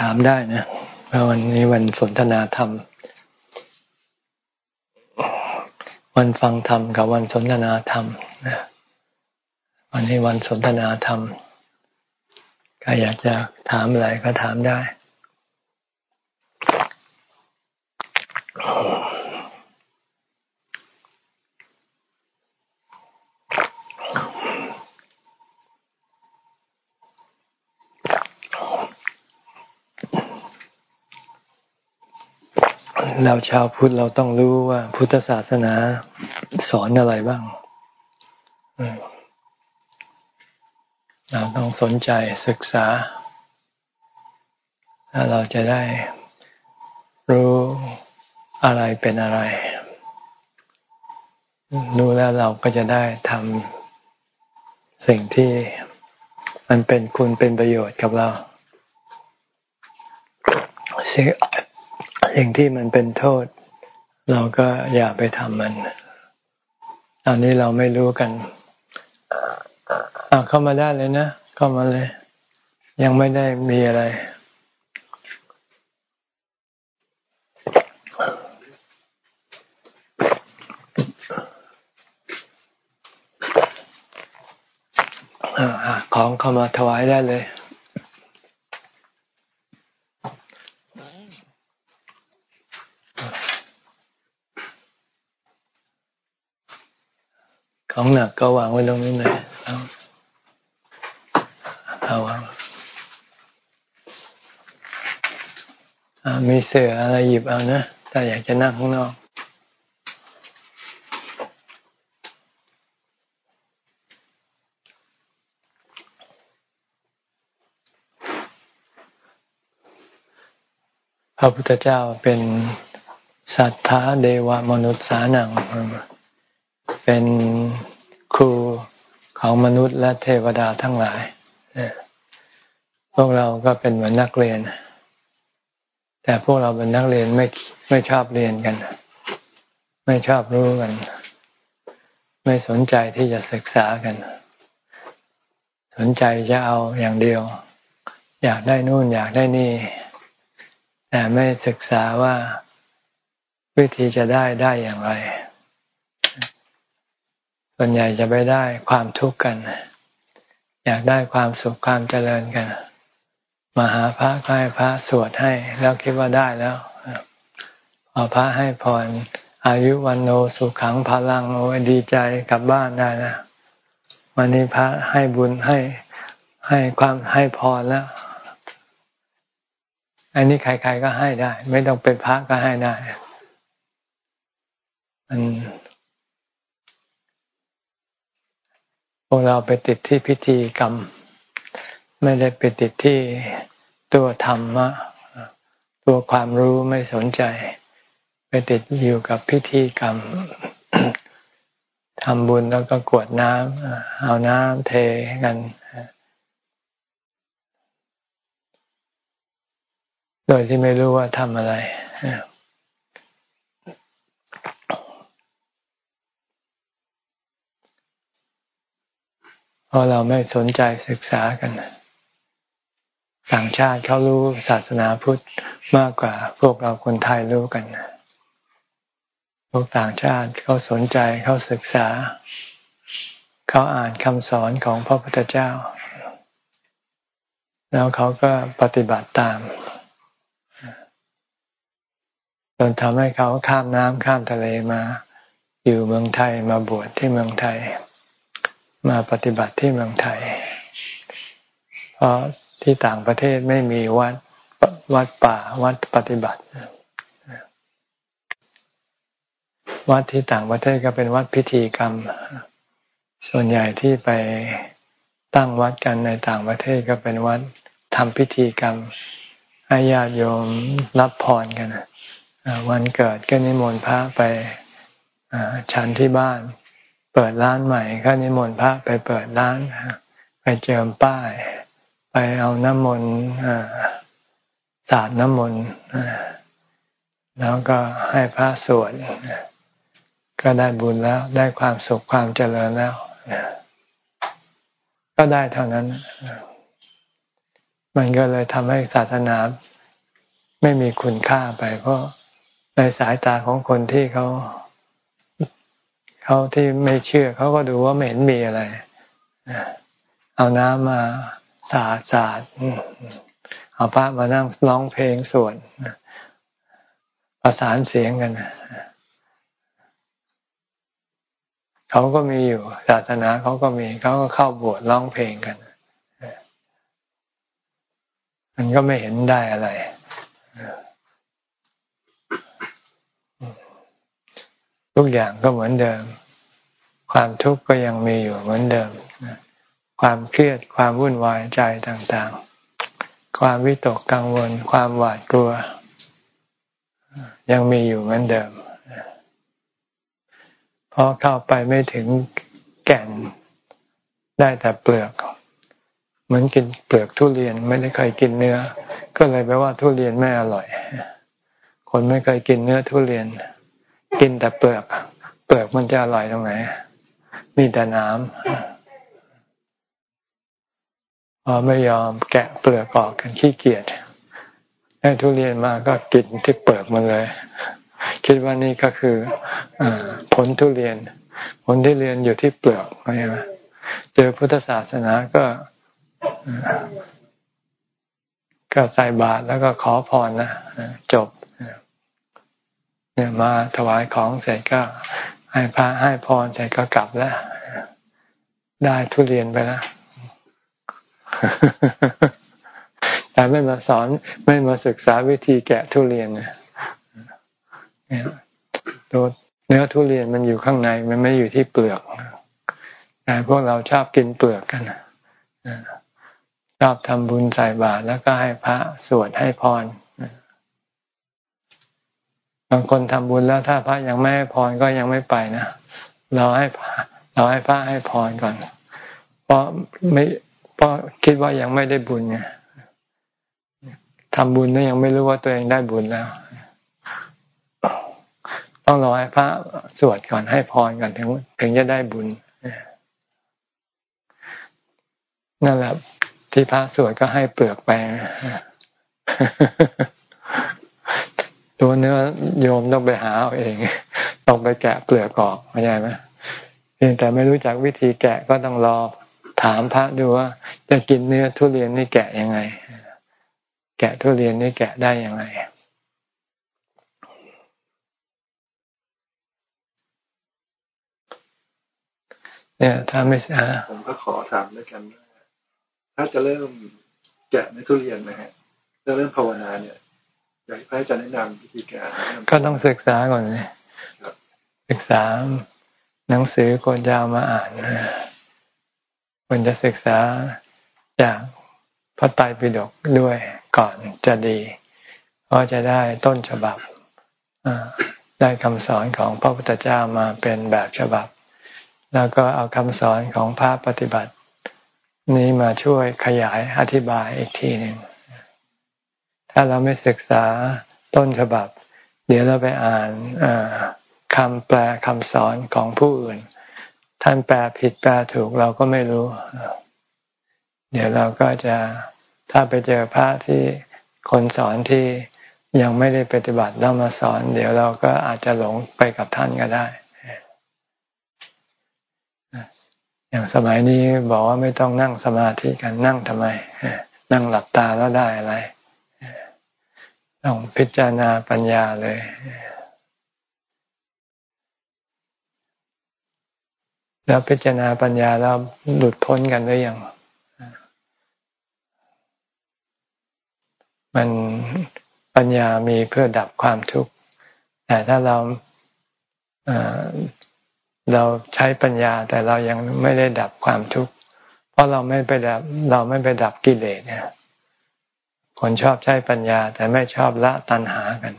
ถามได้นะเพราะวันนี้วันสนทนาธรรม วันฟังธรรมกับวันสนทนาธรรมนะวันนี้วันสนทนาธรรมใครอยากจะถามอะไรก็ถามได้ เราชาวพุทธเราต้องรู้ว่าพุทธศาสนาสอนอะไรบ้างเราต้องสนใจศึกษาถ้าเราจะได้รู้อะไรเป็นอะไร รู้แล้วเราก็จะได้ทำสิ่งที่มันเป็นคุณเป็นประโยชน์กับเราสิ่ง สิ่งที่มันเป็นโทษ เราก็อย่าไปทำมันตอนนี้เราไม่รู้กันเข้ามาได้เลยนะ เข้ามาเลย ยังไม่ได้มีอะไรของเข้ามาถวายได้เลย ของหนักก็วางไว้ตรงนี้เลยเอาเอาวางมีเสืออะไรหยิบเอานะถ้าอยากจะนั่งข้างนอกพระพุทธเจ้าเป็นสัทธาเดวมนุษย์สานังเป็น รูของมนุษย์และเทวดาทั้งหลาย พวกเราก็เป็นเหมือนนักเรียน แต่พวกเราเป็นนักเรียนไม่ไม่ชอบเรียนกัน ไม่ชอบรู้กัน ไม่สนใจที่จะศึกษากัน สนใจจะเอาอย่างเดียว อยากได้นู่นอยากได้นี่ แต่ไม่ศึกษาว่าวิธีจะได้ได้อย่างไร ส่วนใหญ่จะไปได้ความทุกข์กัน อยากได้ความสุขความเจริญกัน มาหาพระก็ให้พระสวดให้ แล้วคิดว่าได้แล้วพอพระให้พรอายุวันโนสุขังพลังโอ้ดีใจกลับบ้านได้นะวันนี้พระให้บุญให้ให้ความให้พรแล้ว อันนี้ใครๆก็ให้ได้ ไม่ต้องเป็นพระก็ให้ได้มัน พวกเราไปติดที่พิธีกรรม ไม่ได้ไปติดที่ตัวธรรมะ ตัวความรู้ไม่สนใจ ไปติดอยู่กับพิธีกรรมทำบุญแล้วก็กวดน้ำเอาน้ำเทกันโดยที่ไม่รู้ว่าทำอะไร เพราะเราไม่สนใจศึกษากัน ต่างชาติเขารู้ศาสนาพุทธมากกว่า พวกเราคนไทยรู้กัน พวกต่างชาติเขาสนใจเขาศึกษา เขาอ่านคำสอนของพระพุทธเจ้า แล้วเขาก็ปฏิบัติตามจนทำให้เขาข้ามน้ำข้ามทะเลมา อยู่เมืองไทยมาบวชที่เมืองไทย มาปฏิบัติที่เมืองไทย เพราะที่ต่างประเทศไม่มีวัดวัดป่าวัดปฏิบัติ วัดที่ต่างประเทศก็เป็นวัดพิธีกรรม ส่วนใหญ่ที่ไปตั้งวัดกันในต่างประเทศก็เป็นวัดทำพิธีกรรมให้ญาติโยมรับพรกันวันเกิดก็นิมนต์พระไปฉันที่บ้าน เปิดร้านใหม่ก็นิมนต์พระไปเปิดร้านไปเจิมป้าย ไปเอาน้ำมนต์สาดน้ำมนต์แล้วก็ให้พระสวดก็ได้บุญแล้วได้ความสุขความเจริญแล้วก็ได้เท่านั้น มันก็เลยทำให้ศาสนาไม่มีคุณค่าไป เพราะในสายตาของคนที่เขา เขาที่ไม่เชื่อเขาก็ดูว่าไม่เห็นมีอะไรเอาน้ำมาสาดสาดเอาพระมานั่งร้องเพลงสวดประสานเสียงกันเขาก็มีอยู่ศาสนาเขาก็มีเขาก็เข้าบวชร้องเพลงกันมันก็ไม่เห็นได้อะไรทุกอย่างก็เหมือนเดิม ความทุกข์ก็ยังมีอยู่เหมือนเดิม ความเครียดความวุ่นวายใจต่างๆ ความวิตกกังวล ความหวาดกลัว ยังมีอยู่เหมือนเดิมเพราะเข้าไปไม่ถึงแก่นได้แต่เปลือก เหมือนกินเปลือกทุเรียนไม่ได้เคยกินเนื้อ ก็เลยแปลว่าทุเรียนไม่อร่อย คนไม่เคยกินเนื้อทุเรียน กินแต่เปลือก เปลือกมันจะอร่อยตรงไหน มีแต่น้ำพอไม่ยอมแกะเปลือกออกกันขี้เกียจให้ทุเรียนมาก็กินที่เปลือกมันเลย คิดว่านี่ก็คืออผลทุเรียน ผลที่เรียนอยู่ที่เปลือกใช่ไหมเจอพุทธศาสนาก็ก็ใส่บาตรแล้วก็ขอพรนะจบเนี่ยมาถวายของเสร็จก็ ให้พระให้พรเสร็จก็กลับแล้ว ได้ทุเรียนไปแล้วแต่ไม่มาสอนไม่มาศึกษาวิธีแกะทุเรียนเนี่ยตัวเนื้อทุเรียนมันอยู่ข้างในมันไม่อยู่ที่เปลือกแต่พวกเราชอบกินเปลือกกันชอบทำบุญใส่บาตรแล้วก็ให้พระสวดให้พร บางคนทำบุญแล้วถ้าพระยังไม่ให้พรก็ยังไม่ไปนะเราให้เราให้พระให้พรก่อน เพราะไม่เพราะคิดว่ายังไม่ได้บุญไงทำบุญแล้วยังไม่รู้ว่าตัวเองได้บุญแล้ว ต้องรอให้พระสวดก่อนให้พรก่อนถึงถึงจะได้บุญนั่นแหละที่พระสวดก็ให้เปลือกไป ตัวเนื้อโยมต้องไปหาเอาเอง ต้องไปแกะเปลือกออกเข้าใจไหมเพียงแต่ไม่รู้จักวิธีแกะก็ต้องรอถามพระดูว่า จะกินเนื้อทุเรียนนี่แกะยังไง แกะทุเรียนนี่แกะได้ยังไงเนี่ยถ้าไม่อ่ผมก็ขอถามด้วยกันถ้าจะเริ่มแกะในทุเรียนนะฮะจะเริ่มภาวนาเนี่ย อยากให้อาจารย์แนะนำวิธีการก็ต้องศึกษาก่อนเลยศึกษาหนังสือคนจะเอามาอ่านควรจะศึกษาจากพระไตรปิฎกด้วยก่อนจะดี เพราะจะได้ต้นฉบับได้คำสอนของพระพุทธเจ้ามาเป็นแบบฉบับ แล้วก็เอาคำสอนของพระปฏิบัติ นี้มาช่วยขยายอธิบายอีกทีหนึ่ง ถ้าเราไม่ศึกษาต้นฉบับ เดี๋ยวเราไปอ่านคำแปลคำสอนของผู้อื่น ท่านแปลผิดแปลถูกเราก็ไม่รู้ เดี๋ยวเราก็จะถ้าไปเจอพระที่คนสอนที่ยังไม่ได้ปฏิบัติแล้วมาสอน เดี๋ยวเราก็อาจจะหลงไปกับท่านก็ได้ อย่างสมัยนี้บอกว่าไม่ต้องนั่งสมาธิกันนั่งทำไม นั่งหลับตาแล้วได้อะไร ต้องพิจารณาปัญญาเลย แล้วพิจารณาปัญญาแล้วหลุดพ้นกันหรือยังมันปัญญามีเพื่อดับความทุกข์แต่ถ้าเราเราใช้ปัญญาแต่เรายังไม่ได้ดับความทุกข์เพราะเราไม่ไปดับเราไม่ไปดับกิเลสเนี่ย คนชอบใช้ปัญญา แต่ไม่ชอบละตัณหากัน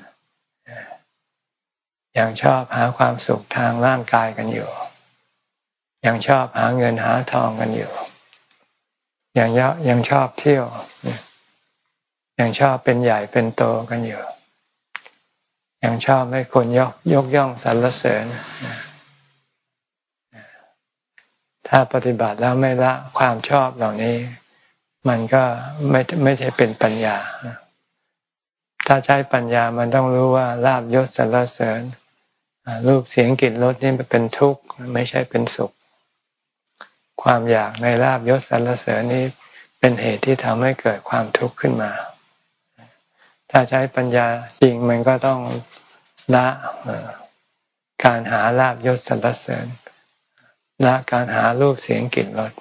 ยังชอบหาความสุขทางร่างกายกันอยู่ ยังชอบหาเงินหาทองกันอยู่ ยังยยังชอบเที่ยว ยังชอบเป็นใหญ่เป็นโตกันอยู่ ยังชอบให้คนยกยกย่องสรรเสริญ ถ้าปฏิบัติแล้วไม่ละความชอบเหล่านี้ มันก็ไม่ไม่ใช่เป็นปัญญา ถ้าใช้ปัญญามันต้องรู้ว่าลาบยศสรรเสริญรูปเสียงกลิ่นรสนี่เป็นทุกข์ไม่ใช่เป็นสุข ความอยากในลาบยศสรรเสริญนี้เป็นเหตุที่ทำให้เกิดความทุกข์ขึ้นมา ถ้าใช้ปัญญาจริงมันก็ต้องละการหาลาบยศสรรเสริญละการหารูปเสียงกลิ่นรส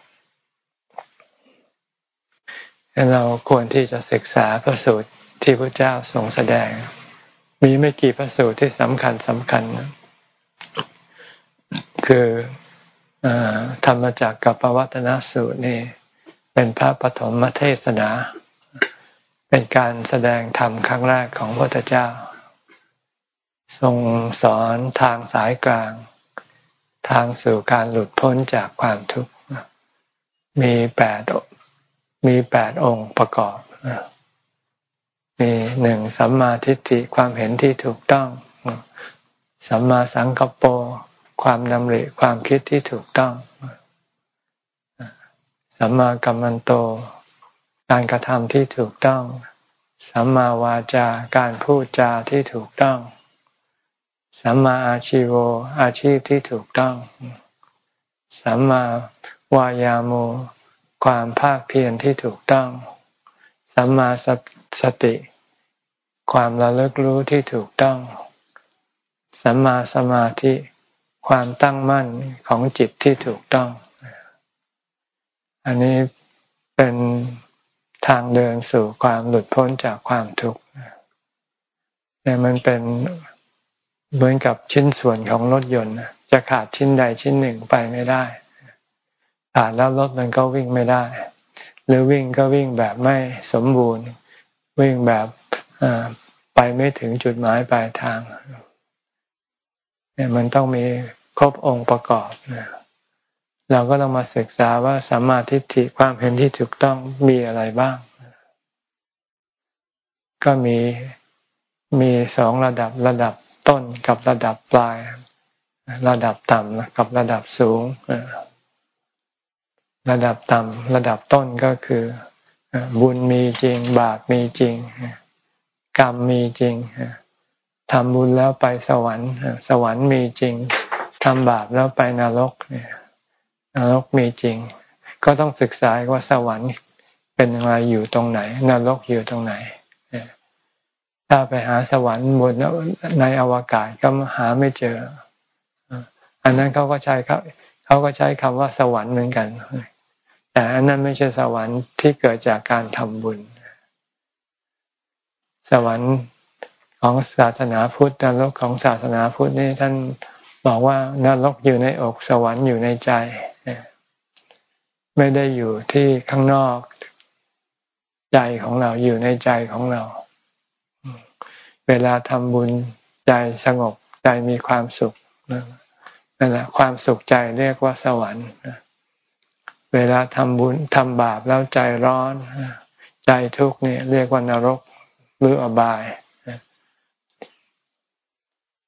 เราควรที่จะศึกษาพระสูตรที่พระเจ้าทรงแสดง มีไม่กี่พระสูตรที่สำคัญสำคัญ คือธรรมจักกับปวัตนสูตรนี่ เป็นพระปฐมเทศนา เป็นการแสดงธรรมครั้งแรกของพระพุทธเจ้า ทรงสอนทางสายกลาง ทางสู่การหลุดพ้นจากความทุกข์มีแปด มีแปดองค์ประกอบ มีหนึ่งสัมมาทิฏฐิความเห็นที่ถูกต้อง สัมมาสังกปรความนำริความคิดที่ถูกต้อง สัมมากัมมันโต การกระทำที่ถูกต้อง สัมมาวาจาการพูดจาที่ถูกต้อง สัมมาอาชีโวอาชีพที่ถูกต้อง สัมมาวายาโม ความภาคเพียรที่ถูกต้อง สัมมาสติ ความระลึกรู้ที่ถูกต้อง สัมมาสมาธิ ความตั้งมั่นของจิตที่ถูกต้อง อันนี้เป็นทางเดินสู่ความหลุดพ้นจากความทุกข์แต่มันเป็นเหมือนกับชิ้นส่วนของรถยนต์จะขาดชิ้นใดชิ้นหนึ่งไปไม่ได้ ขาดแล้วรถมันก็วิ่งไม่ได้ หรือวิ่งก็วิ่งแบบไม่สมบูรณ์ วิ่งแบบไปไม่ถึงจุดหมายปลายทางเนี่ยมันต้องมีครบองค์ประกอบนะเราก็ต้องมาศึกษาว่าสัมมาทิฏฐิความเห็นที่ถูกต้องมีอะไรบ้าง ก็มีมีสองระดับระดับต้นกับระดับปลาย ระดับต่ำกับระดับสูง ระดับต่ำระดับต้นก็คือบุญมีจริง บาปมีจริง กรรมมีจริงทำบุญแล้วไปสวรรค์ สวรรค์มีจริงทำบาปแล้วไปนรกเนี่ยนรกมีจริง ก็ต้องศึกษาว่าสวรรค์เป็นอะไรอยู่ตรงไหน นรกอยู่ตรงไหนถ้าไปหาสวรรค์บนในอวกาศก็หาไม่เจอ อันนั้นเขาก็ใช้ครับ เขาก็ใช้คำว่าสวรรค์เหมือนกัน แต่อันนั้นไม่ใช่สวรรค์ที่เกิดจากการทำบุญ สวรรค์ของศาสนาพุทธนรกของศาสนาพุทธนี่ท่านบอกว่านรกอยู่ในอกสวรรค์อยู่ในใจ ไม่ได้อยู่ที่ข้างนอกใจของเราอยู่ในใจของเรา เวลาทำบุญใจสงบใจมีความสุข นั่นแหละความสุขใจเรียกว่าสวรรค์เวลาทำบุญทำบาปแล้วใจร้อน ใจทุกข์เนี่ยเรียกว่านรกหรืออบาย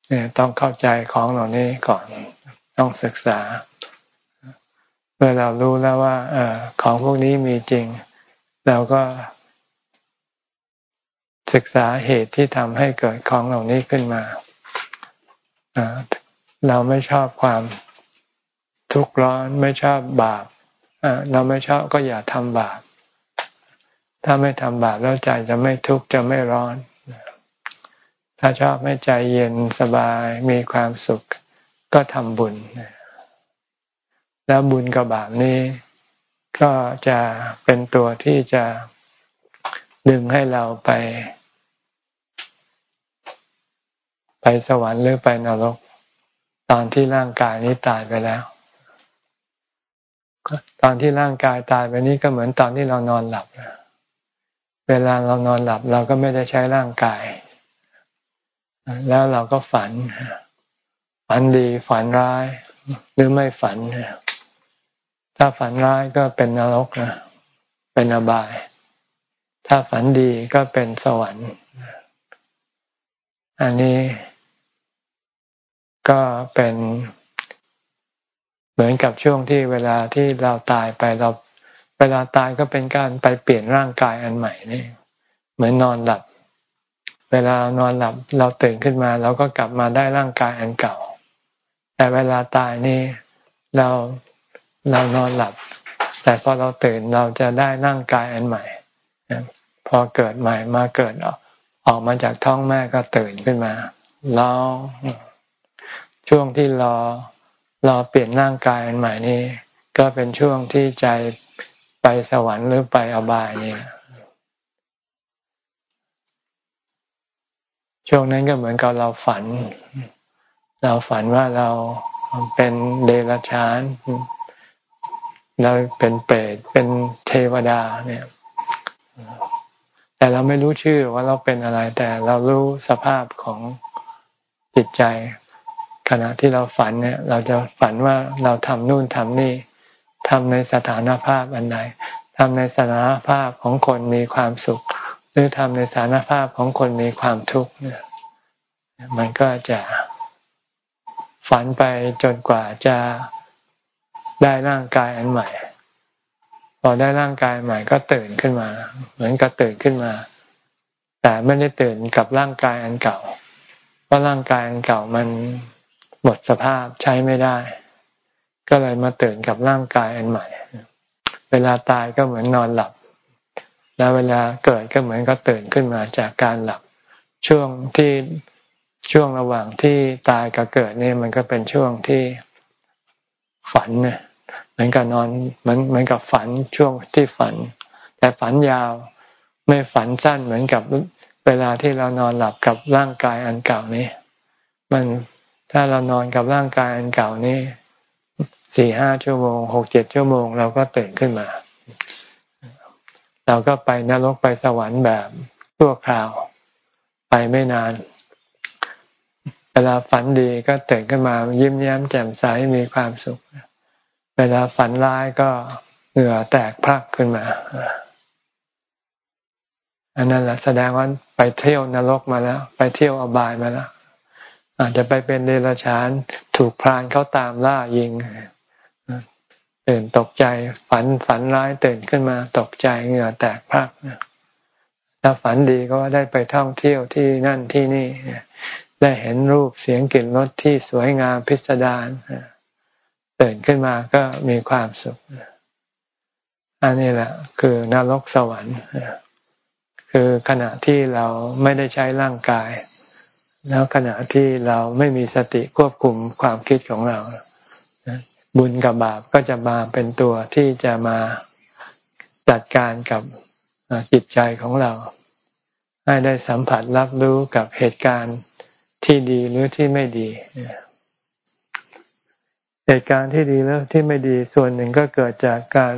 เนี่ยต้องเข้าใจของเหล่านี้ก่อนต้องศึกษา เมื่อเรารู้แล้วว่า เออของพวกนี้มีจริง เราก็ ศึกษาเหตุที่ทำให้เกิดของเหล่านี้ขึ้นมา เราไม่ชอบความทุกข์ร้อนไม่ชอบบาปเราไม่ชอบก็อย่าทำบาป ถ้าไม่ทำบาปแล้วใจจะไม่ทุกข์จะไม่ร้อน ถ้าชอบให้ใจเย็นสบายมีความสุขก็ทำบุญ แล้วบุญกับบาปนี้ ก็จะเป็นตัวที่จะดึงให้เราไป ไปสวรรค์หรือไปนรก ตอนที่ร่างกายนี้ตายไปแล้ว ตอนที่ร่างกายตายไปนี้ก็เหมือนตอนที่เรานอนหลับเวลาเรานอนหลับเราก็ไม่ได้ใช้ร่างกาย แล้วเราก็ฝัน ฝันดีฝันร้าย หรือไม่ฝัน ถ้าฝันร้ายก็เป็นนรกนะเป็นอบาย ถ้าฝันดีก็เป็นสวรรค์ อันนี้ ก็เป็นเหมือนกับช่วงที่เวลาที่เราตายไปเรา เวลาตายก็เป็นการไปเปลี่ยนร่างกายอันใหม่นี่เหมือนนอนหลับ เวลานอนหลับเราตื่นขึ้นมาเราก็กลับมาได้ร่างกายอันเก่า แต่เวลาตายนี่เราเรานอนหลับ แต่พอเราตื่นเราจะได้ร่างกายอันใหม่ พอเกิดใหม่มาเกิดออกมาจากท้องแม่ก็ตื่นขึ้นมาร้อง ช่วงที่รอรอเปลี่ยนร่างกายอันใหม่นี่ก็เป็นช่วงที่ใจไปสวรรค์หรือไปอบายนี่ช่วงนั้นก็เหมือนกับเราฝัน เราฝันว่าเราเป็นเดรัจฉานเราเป็นเปรตเป็นเทวดาเนี่ย แต่เราไม่รู้ชื่อว่าเราเป็นอะไร แต่เรารู้สภาพของจิตใจ ขณะที่เราฝันเนี่ย เราจะฝันว่าเราทำนู่นทำนี่ทำในสถานภาพอันใดทำในสถานภาพของคนมีความสุข หรือทำในสถานภาพของคนมีความทุกข์เนี่ยมันก็จะฝันไปจนกว่าจะได้ร่างกายอันใหม่ พอได้ร่างกายใหม่ก็ตื่นขึ้นมา เหมือนกับตื่นขึ้นมา แต่ไม่ได้ตื่นกับร่างกายอันเก่า เพราะร่างกายอันเก่ามัน หมดสภาพใช้ไม่ได้ ก็เลยมาตื่นกับร่างกายอันใหม่ เวลาตายก็เหมือนนอนหลับ แล้วเวลาเกิดก็เหมือนก็ตื่นขึ้นมาจากการหลับ ช่วงที่ช่วงระหว่างที่ตายกับเกิดนี่มันก็เป็นช่วงที่ฝันเนี่ยเหมือนกับนอนเหมือนเหมือนกับฝันช่วงที่ฝัน แต่ฝันยาวไม่ฝันสั้นเหมือนกับเวลาที่เรานอนหลับกับร่างกายอันเก่านี้ มัน ถ้าเรานอนกับร่างกายอันเก่านี้สี่ห้าชั่วโมงหกเจ็ดชั่วโมง เราก็ตื่นขึ้นมา เราก็ไปนรกไปสวรรค์แบบชั่วคราว ไปไม่นาน เวลาฝันดีก็ตื่นขึ้นมา ยิ้มแย้มแจ่มใสมีความสุข เวลาฝันร้ายก็เหงื่อแตกพรักขึ้นมาอันนั้นแหละแสดงว่าไปเที่ยวนรกมาแล้ว ไปเที่ยวอบายมาแล้ว อาจจะไปเป็นเดรัจฉานถูกพรานเขาตามล่ายิงตื่นตกใจฝันฝันร้ายตื่นขึ้นมาตกใจเหงื่อแตกพักถ้าฝันดีก็ได้ไปท่องเที่ยวที่นั่นที่นี่ ได้เห็นรูปเสียงกลิ่นรสที่สวยงามพิสดารตื่นขึ้นมาก็มีความสุขอันนี้แหละ คือนรกสวรรค์คือขณะที่เราไม่ได้ใช้ร่างกาย แล้วขณะที่เราไม่มีสติควบคุมความคิดของเรา บุญกับบาปก็จะมาเป็นตัวที่จะมาจัดการกับจิตใจของเรา ให้ได้สัมผัสรับรู้กับเหตุการณ์ที่ดีหรือที่ไม่ดีเหตุการณ์ที่ดีแล้วที่ไม่ดีส่วนหนึ่งก็เกิดจากการ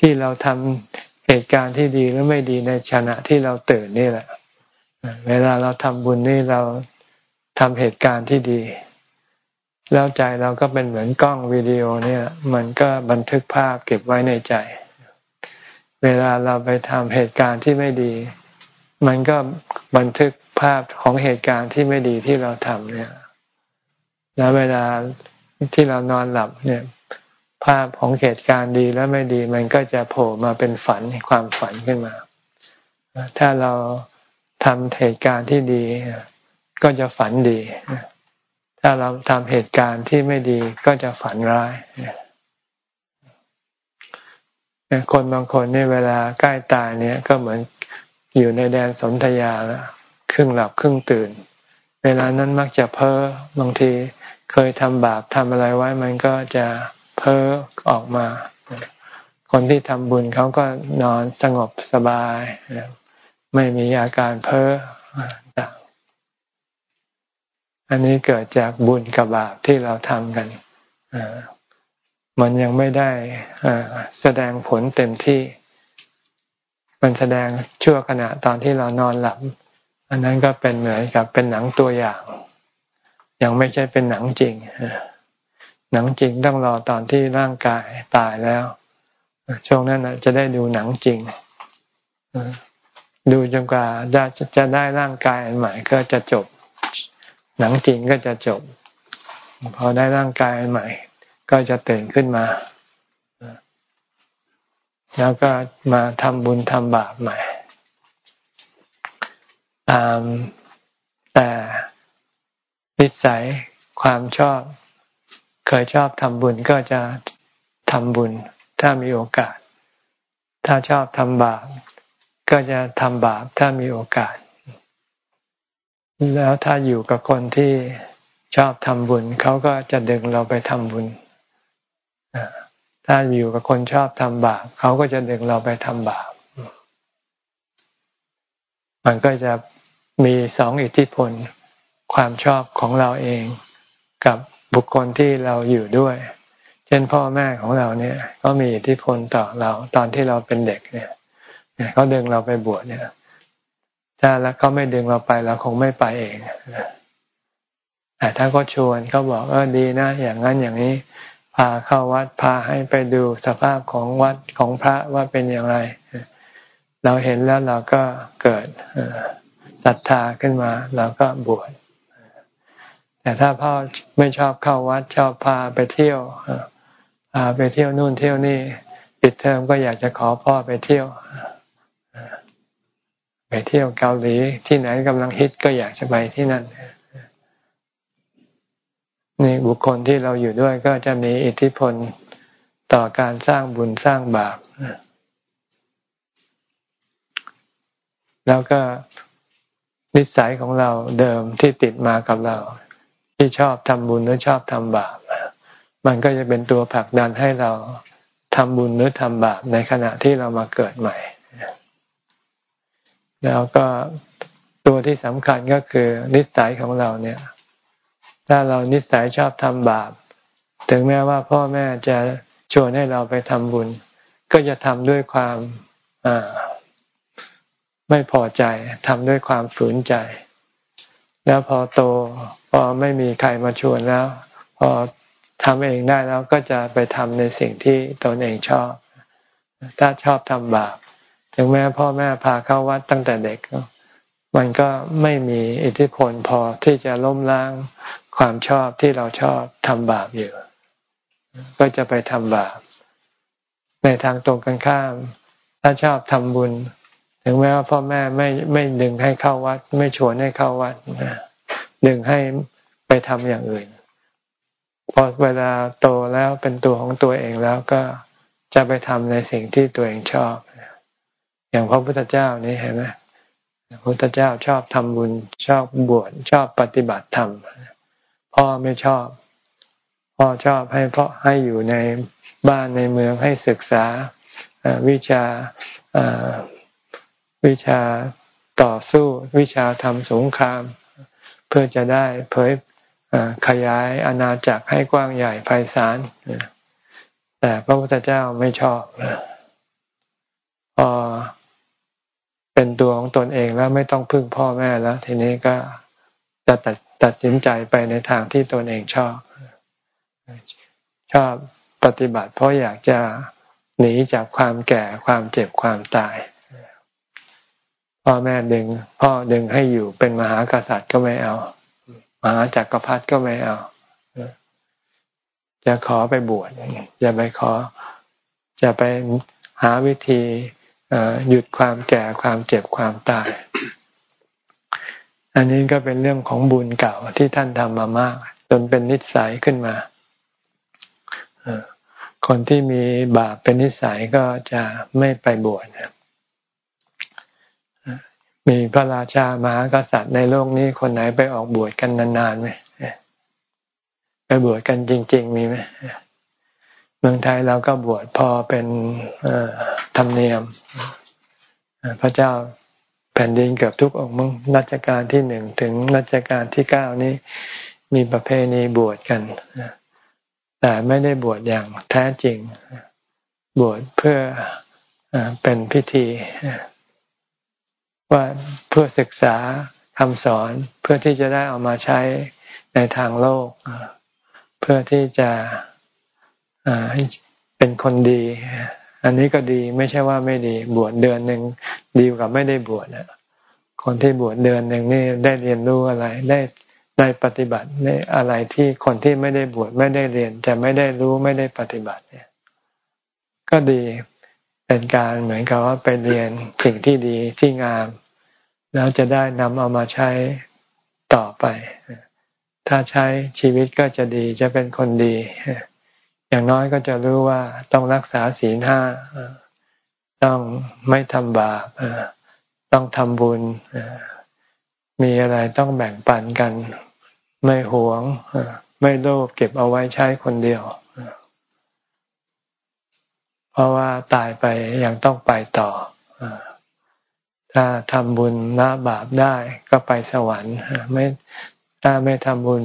ที่เราทำเหตุการณ์ที่ดีหรือไม่ดีในขณะที่เราตื่นนี่แหละ เวลาเราทำบุญนี่เราทำเหตุการณ์ที่ดี แล้วใจเราก็เป็นเหมือนกล้องวิดีโอเนี่ย มันก็บันทึกภาพเก็บไว้ในใจ เวลาเราไปทำเหตุการณ์ที่ไม่ดี มันก็บันทึกภาพของเหตุการณ์ที่ไม่ดีที่เราทำเนี่ย แล้วเวลาที่เรานอนหลับเนี่ย ภาพของเหตุการณ์ดีและไม่ดี มันก็จะโผล่มาเป็นฝันความฝันขึ้นมา ถ้าเรา ทำเหตุการณ์ที่ดี ก็จะฝันดี ถ้าเราทำเหตุการณ์ที่ไม่ดีก็จะฝันร้ายคนบางคนเนี่ยเวลาใกล้ตายเนี่ยก็เหมือนอยู่ในแดนสนธยาแล้วครึ่งหลับครึ่งตื่น เวลานั้นมักจะเพ้อบางทีเคยทำบาปทำอะไรไว้มันก็จะเพ้อออกมา คนที่ทำบุญเขาก็นอนสงบสบาย ไม่มีอาการเพ้ออันนี้เกิดจากบุญกับบาปที่เราทำกันมันยังไม่ได้แสดงผลเต็มที่ มันแสดงชั่วขณะตอนที่เรานอนหลับ อันนั้นก็เป็นเหมือนกับเป็นหนังตัวอย่าง ยังไม่ใช่เป็นหนังจริงหนังจริงต้องรอตอนที่ร่างกายตายแล้ว ช่วงนั้นจะได้ดูหนังจริง ดูจนกว่าจะจะได้ร่างกายอันใหม่ก็จะจบ หนังจริงก็จะจบ พอได้ร่างกายอันใหม่ ก็จะตื่นขึ้นมา แล้วก็มาทำบุญทำบาปใหม่ตามแต่นิสัยความชอบ เคยชอบทำบุญก็จะทำบุญ ถ้ามีโอกาส ถ้าชอบทำบาป ก็จะทำบาปถ้ามีโอกาส แล้วถ้าอยู่กับคนที่ชอบทำบุญเขาก็จะดึงเราไปทำบุญ ถ้าอยู่กับคนชอบทำบาปเขาก็จะดึงเราไปทำบาป มันก็จะมีสองอิทธิพล ความชอบของเราเองกับบุคคลที่เราอยู่ด้วย เช่นพ่อแม่ของเราเนี่ยก็มีอิทธิพลต่อเราตอนที่เราเป็นเด็กเนี่ย เขาดึงเราไปบวชเนี่ย ถ้าแล้วเขาไม่ดึงเราไปเราคงไม่ไปเองแต่ถ้าก็ชวนเขาบอกเออดีนะ อย่างนั้นอย่างนี้ พาเข้าวัดพาให้ไปดูสภาพของวัดของพระว่าเป็นอย่างไรเราเห็นแล้วเราก็เกิดศรัทธาขึ้นมาเราก็บวชแต่ถ้าพ่อไม่ชอบเข้าวัดชอบพาไปเที่ยวพาไปเที่ยวนู่นเที่ยวนี่ปิดเทอมก็อยากจะขอพ่อไปเที่ยว เที่ยวเกาหลีที่ไหนกำลังฮิตก็อยากจะไปที่นั่นนี่บุคคลที่เราอยู่ด้วยก็จะมีอิทธิพลต่อการสร้างบุญสร้างบาปแล้วก็นิสัยของเราเดิมที่ติดมากับเรา ที่ชอบทำบุญหรือชอบทำบาป มันก็จะเป็นตัวผลักดันให้เราทำบุญหรือทำบาปในขณะที่เรามาเกิดใหม่ แล้วก็ตัวที่สำคัญก็คือนิสัยของเราเนี่ย ถ้าเรานิสัยชอบทำบาป ถึงแม้ว่าพ่อแม่จะชวนให้เราไปทำบุญ ก็จะทำด้วยความไม่พอใจทำด้วยความฝืนใจ แล้วพอโตพอไม่มีใครมาชวนแล้ว พอทำเองได้แล้วก็จะไปทำในสิ่งที่ตนเองชอบ ถ้าชอบทำบาป ถึงแม้พ่อแม่พาเข้าวัดตั้งแต่เด็ก มันก็ไม่มีอิทธิพลพอที่จะล้มล้างความชอบที่เราชอบทำบาปอยู่ ก็จะไปทำบาป ในทางตรงกันข้าม ถ้าชอบทำบุญ ถึงแม้ว่าพ่อแม่ไม่ไม่ดึงให้เข้าวัด ไม่ชวนให้เข้าวัดดึงให้ไปทำอย่างอื่นพอเวลาโตแล้วเป็นตัวของตัวเองแล้วก็จะไปทำในสิ่งที่ตัวเองชอบ อย่างพระพุทธเจ้านี่เห็นไหมพระพุทธเจ้าชอบทำบุญชอบบวชชอบปฏิบัติธรรมพ่อไม่ชอบ พ่อชอบให้พ่อให้อยู่ในบ้านในเมืองให้ศึกษาวิชาวิชาต่อสู้วิชาทำสงคราม เพื่อจะได้เผยขยายอาณาจักรให้กว้างใหญ่ไพศาลแต่พระพุทธเจ้าไม่ชอบพอ เป็นตัวของตนเองแล้วไม่ต้องพึ่งพ่อแม่แล้ว ทีนี้ก็จะตัดตัดสินใจไปในทางที่ตนเองชอบ ชอบปฏิบัติ เพราะอยากจะหนีจากความแก่ความเจ็บความตาย พ่อแม่ดึง พ่อดึงให้อยู่เป็นมหากษัตริย์ก็ไม่เอา มหาจักรพรรดิก็ไม่เอา จะขอไปบวชจะไปขอจะไปหาวิธี หยุดความแก่ความเจ็บความตาย อันนี้ก็เป็นเรื่องของบุญเก่าที่ท่านทำมามาก จนเป็นนิสัยขึ้นมาคนที่มีบาปเป็นนิสัยก็จะไม่ไปบวชมีพระราชามหากษัตริย์ในโลกนี้คนไหนไปออกบวชกันนานๆไหมไปบวชกันจริง ๆ มีไหม มืองไทยเราก็บวชพอเป็นธรรมเนียม พระเจ้าแผ่นดินเกือบทุกองค์มึงรัชกาลที่หนึ่งถึงรัชกาลที่เก้านี้มีประเพณีบวชกัน แต่ไม่ได้บวชอย่างแท้จริง บวชเพื่อเป็นพิธีว่าเพื่อศึกษาคำสอนเพื่อที่จะได้เอามาใช้ในทางโลก เพื่อที่จะ เป็นคนดี อันนี้ก็ดีไม่ใช่ว่าไม่ดีบวชเดือนหนึ่งดีกว่าไม่ได้บวชนะคนที่บวชเดือนหนึ่งนี่ได้เรียนรู้อะไรได้ได้ปฏิบัติในอะไรที่คนที่ไม่ได้บวชไม่ได้เรียนจะไม่ได้รู้ไม่ได้ปฏิบัติเนี่ย ก็ดีเป็นการเหมือนกับว่าไปเรียนสิ่งที่ดีที่งาม แล้วจะได้นำเอามาใช้ต่อไป ถ้าใช้ชีวิตก็จะดีจะเป็นคนดี อย่างน้อยก็จะรู้ว่าต้องรักษาศีลห้าต้องไม่ทำบาปต้องทำบุญมีอะไรต้องแบ่งปันกัน ไม่หวงไม่โลภเก็บเอาไว้ใช้คนเดียว เพราะว่าตายไปยังต้องไปต่อถ้าทำบุญละบาปได้ก็ไปสวรรค์ไม่ถ้าไม่ทำบุญ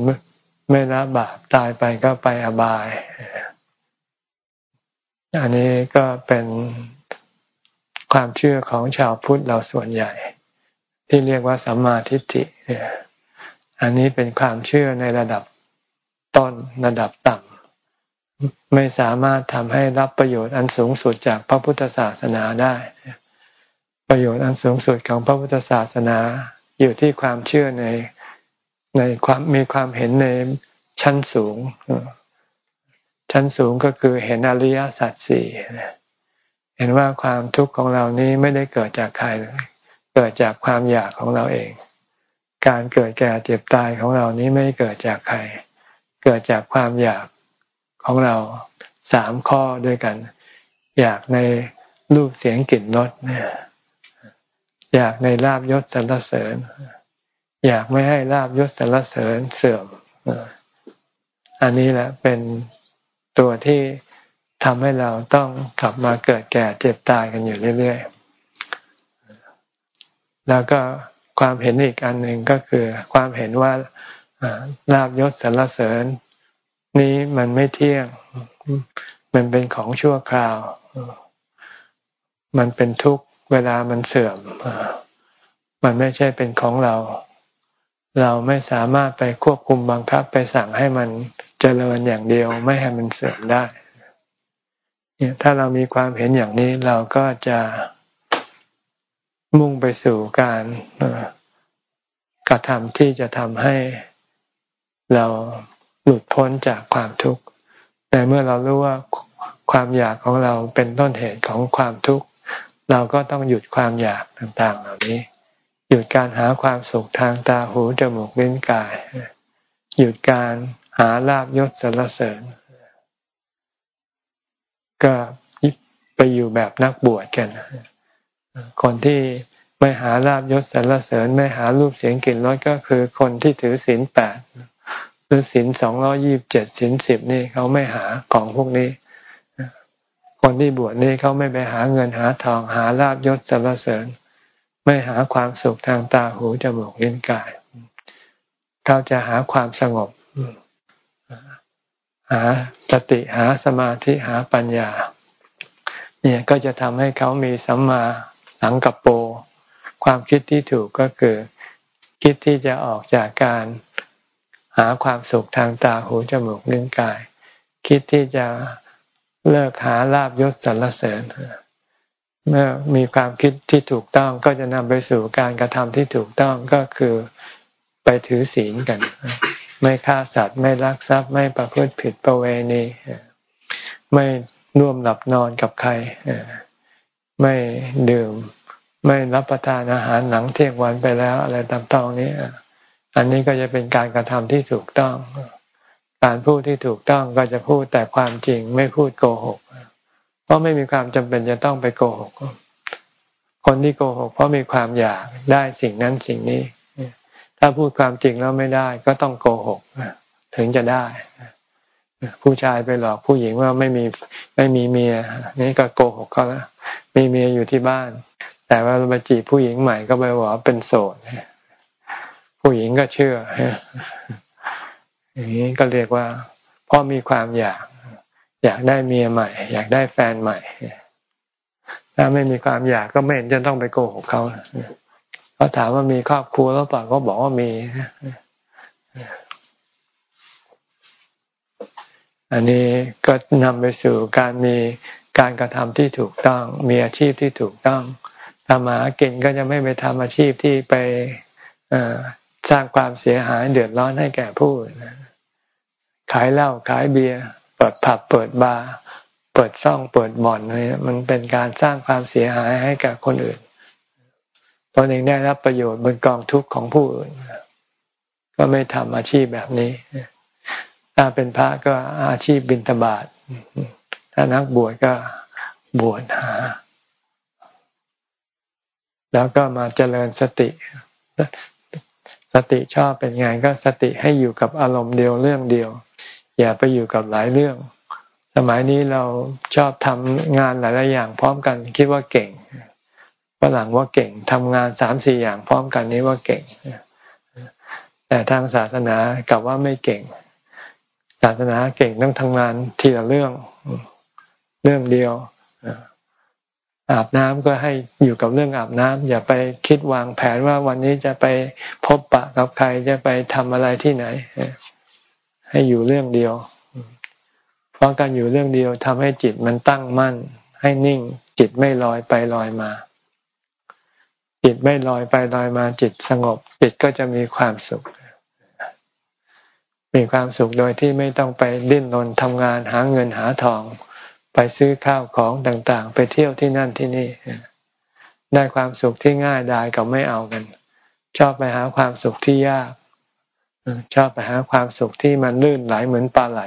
ไม่ละบาปตายไปก็ไปอบาย อันนี้ก็เป็นความเชื่อของชาวพุทธเราส่วนใหญ่ ที่เรียกว่าสัมมาทิฏฐิอันนี้เป็นความเชื่อในระดับต้นระดับต่ำไม่สามารถทำให้รับประโยชน์อันสูงสุดจากพระพุทธศาสนาได้ ประโยชน์อันสูงสุดของพระพุทธศาสนา อยู่ที่ความเชื่อในในความมีความเห็นในชั้นสูง ชั้นสูงก็คือเห็นอริยสัจสี่เห็นว่าความทุกข์ของเรานี้ไม่ได้เกิดจากใครเกิดจากความอยากของเราเอง การเกิดแก่เจ็บตายของเรานี้ไม่เกิดจากใคร เกิดจากความอยากของเราสามข้อด้วยกัน อยากในรูปเสียงกลิ่นรสเนี่ยอยากในลาบยศสรรเสริญ อยากไม่ให้ลาบยศสรรเสริญเสื่อมอันนี้แหละเป็น ตัวที่ทำให้เราต้องกลับมาเกิดแก่เจ็บตายกันอยู่เรื่อยๆ แล้วก็ความเห็นอีกอันหนึ่งก็คือ ความเห็นว่าลาบยศสรรเสริญ นี้มันไม่เที่ยง มันเป็นของชั่วคราว มันเป็นทุกข์เวลามันเสื่อม มันไม่ใช่เป็นของเรา เราไม่สามารถไปควบคุมบังคับไปสั่งให้มัน เจริญอย่างเดียวไม่ให้มันเสื่อมได้เนี่ยถ้าเรามีความเห็นอย่างนี้เราก็จะมุ่งไปสู่การกระทำที่จะทำให้เราหลุดพ้นจากความทุกข์แต่เมื่อเรารู้ว่าความอยากของเราเป็นต้นเหตุของความทุกข์ เราก็ต้องหยุดความอยากต่างๆ เหล่านี้ หยุดการหาความสุขทางตาหูจมูกลิ้นกาย หยุดการ หาลาบยศสรรเสริญ ก็ไปอยู่แบบนักบวชกัน คนที่ไม่หาลาบยศสรรเสริญ ไม่หารูปเสียงกลิ่นรสก็คือคนที่ถือศีลแปดหรือศีลสองร้อยี่บเจ็ดศีลสิบนี่เขาไม่หาของพวกนี้ คนที่บวชนี่เขาไม่ไปหาเงินหาทองหาลาบยศสรรเสริญ ไม่หาความสุขทางตาหูจมูกลิ้นกายเขาจะหาความสงบ หาสติหาสมาธิหาปัญญา เนี่ยก็จะทำให้เขามีสัมมาสังกัปโปความคิดที่ถูกก็คือ คิดที่จะออกจากการหาความสุขทางตาหูจมูกลิ้นกาย คิดที่จะเลิกหาลาบยศสรรเสริญเมื่อมีความคิดที่ถูกต้องก็จะนำไปสู่การกระทำที่ถูกต้องก็คือไปถือศีลกัน ไม่ฆ่าสัตว์ ไม่ลักทรัพย์ ไม่ประพฤติผิดประเวณี ไม่ร่วมหลับนอนกับใคร ไม่ดื่ม ไม่รับประทานอาหารหลังเที่ยงวันไปแล้วอะไรตามตองนี้ อันนี้ก็จะเป็นการกระทำที่ถูกต้อง การพูดที่ถูกต้องก็จะพูดแต่ความจริงไม่พูดโกหก เพราะไม่มีความจำเป็นจะต้องไปโกหก คนที่โกหก เพราะมีความอยากได้สิ่งนั้นสิ่งนี้ ถ้าพูดความจริงแล้วไม่ได้ ก็ต้องโกหกถึงจะได้ ผู้ชายไปหลอกผู้หญิงว่าไม่มีไม่มีเมียนี่ก็โกหกเขาแล้วมีเมียอยู่ที่บ้าน แต่ว่าไปจีบผู้หญิงใหม่ก็ไปบอกเป็นโสดผู้หญิงก็เชื่ออย่างนี้ก็เรียกว่าพ่อมีความอยาก อยากได้เมียใหม่ อยากได้แฟนใหม่ถ้าไม่มีความอยากก็ไม่เห็นจะต้องไปโกหกเขา เขาถามว่ามีครอบครัวแล้วเปล่าก็บอกว่ามี อันนี้ก็นำไปสู่การมีการกระทำที่ถูกต้อง มีอาชีพที่ถูกต้องทำมาเก่งก็จะไม่ไปทำอาชีพที่ไปสร้างความเสียหายเดือดร้อนให้แก่ผู้ขายเหล้าขายเบียร์เปิดผับเปิดบาร์เปิดซ่องเปิดบ่อนอะไรมันเป็นการสร้างความเสียหายให้กับคนอื่น ตนเองได้รับประโยชน์บนกองทุกข์ของผู้อื่น ก็ไม่ทำอาชีพแบบนี้ถ้าเป็นพระก็อาชีพบิณฑบาตถ้านักบวชก็บวชหา แล้วก็มาเจริญสติ สติชอบเป็นไงก็สติให้อยู่กับอารมณ์เดียวเรื่องเดียว อย่าไปอยู่กับหลายเรื่อง สมัยนี้เราชอบทำงานหลายๆอย่างพร้อมกันคิดว่าเก่ง ฝรั่งว่าเก่งทำงานสามสี่อย่างพร้อมกันนี้ว่าเก่ง แต่ทางศาสนากลับว่าไม่เก่ง ศาสนาเก่งต้องทำงานทีละเรื่องเรื่องเดียวอาบน้ำก็ให้อยู่กับเรื่องอาบน้ำอย่าไปคิดวางแผนว่าวันนี้จะไปพบปะกับใครจะไปทำอะไรที่ไหน ให้อยู่เรื่องเดียว เพราะการอยู่เรื่องเดียวทำให้จิตมันตั้งมั่น ให้นิ่งจิตไม่ลอยไปลอยมา จิตไม่ลอยไปลอยมาจิตสงบ จิตก็จะมีความสุข มีความสุขโดยที่ไม่ต้องไปดิ้นรนทำงานหาเงินหาทอง ไปซื้อข้าวของต่างๆ ไปเที่ยวที่นั่นที่นี่ ได้ความสุขที่ง่ายดายกับไม่เอากัน ชอบไปหาความสุขที่ยากชอบไปหาความสุขที่มันลื่นไหลเหมือนปลาไหล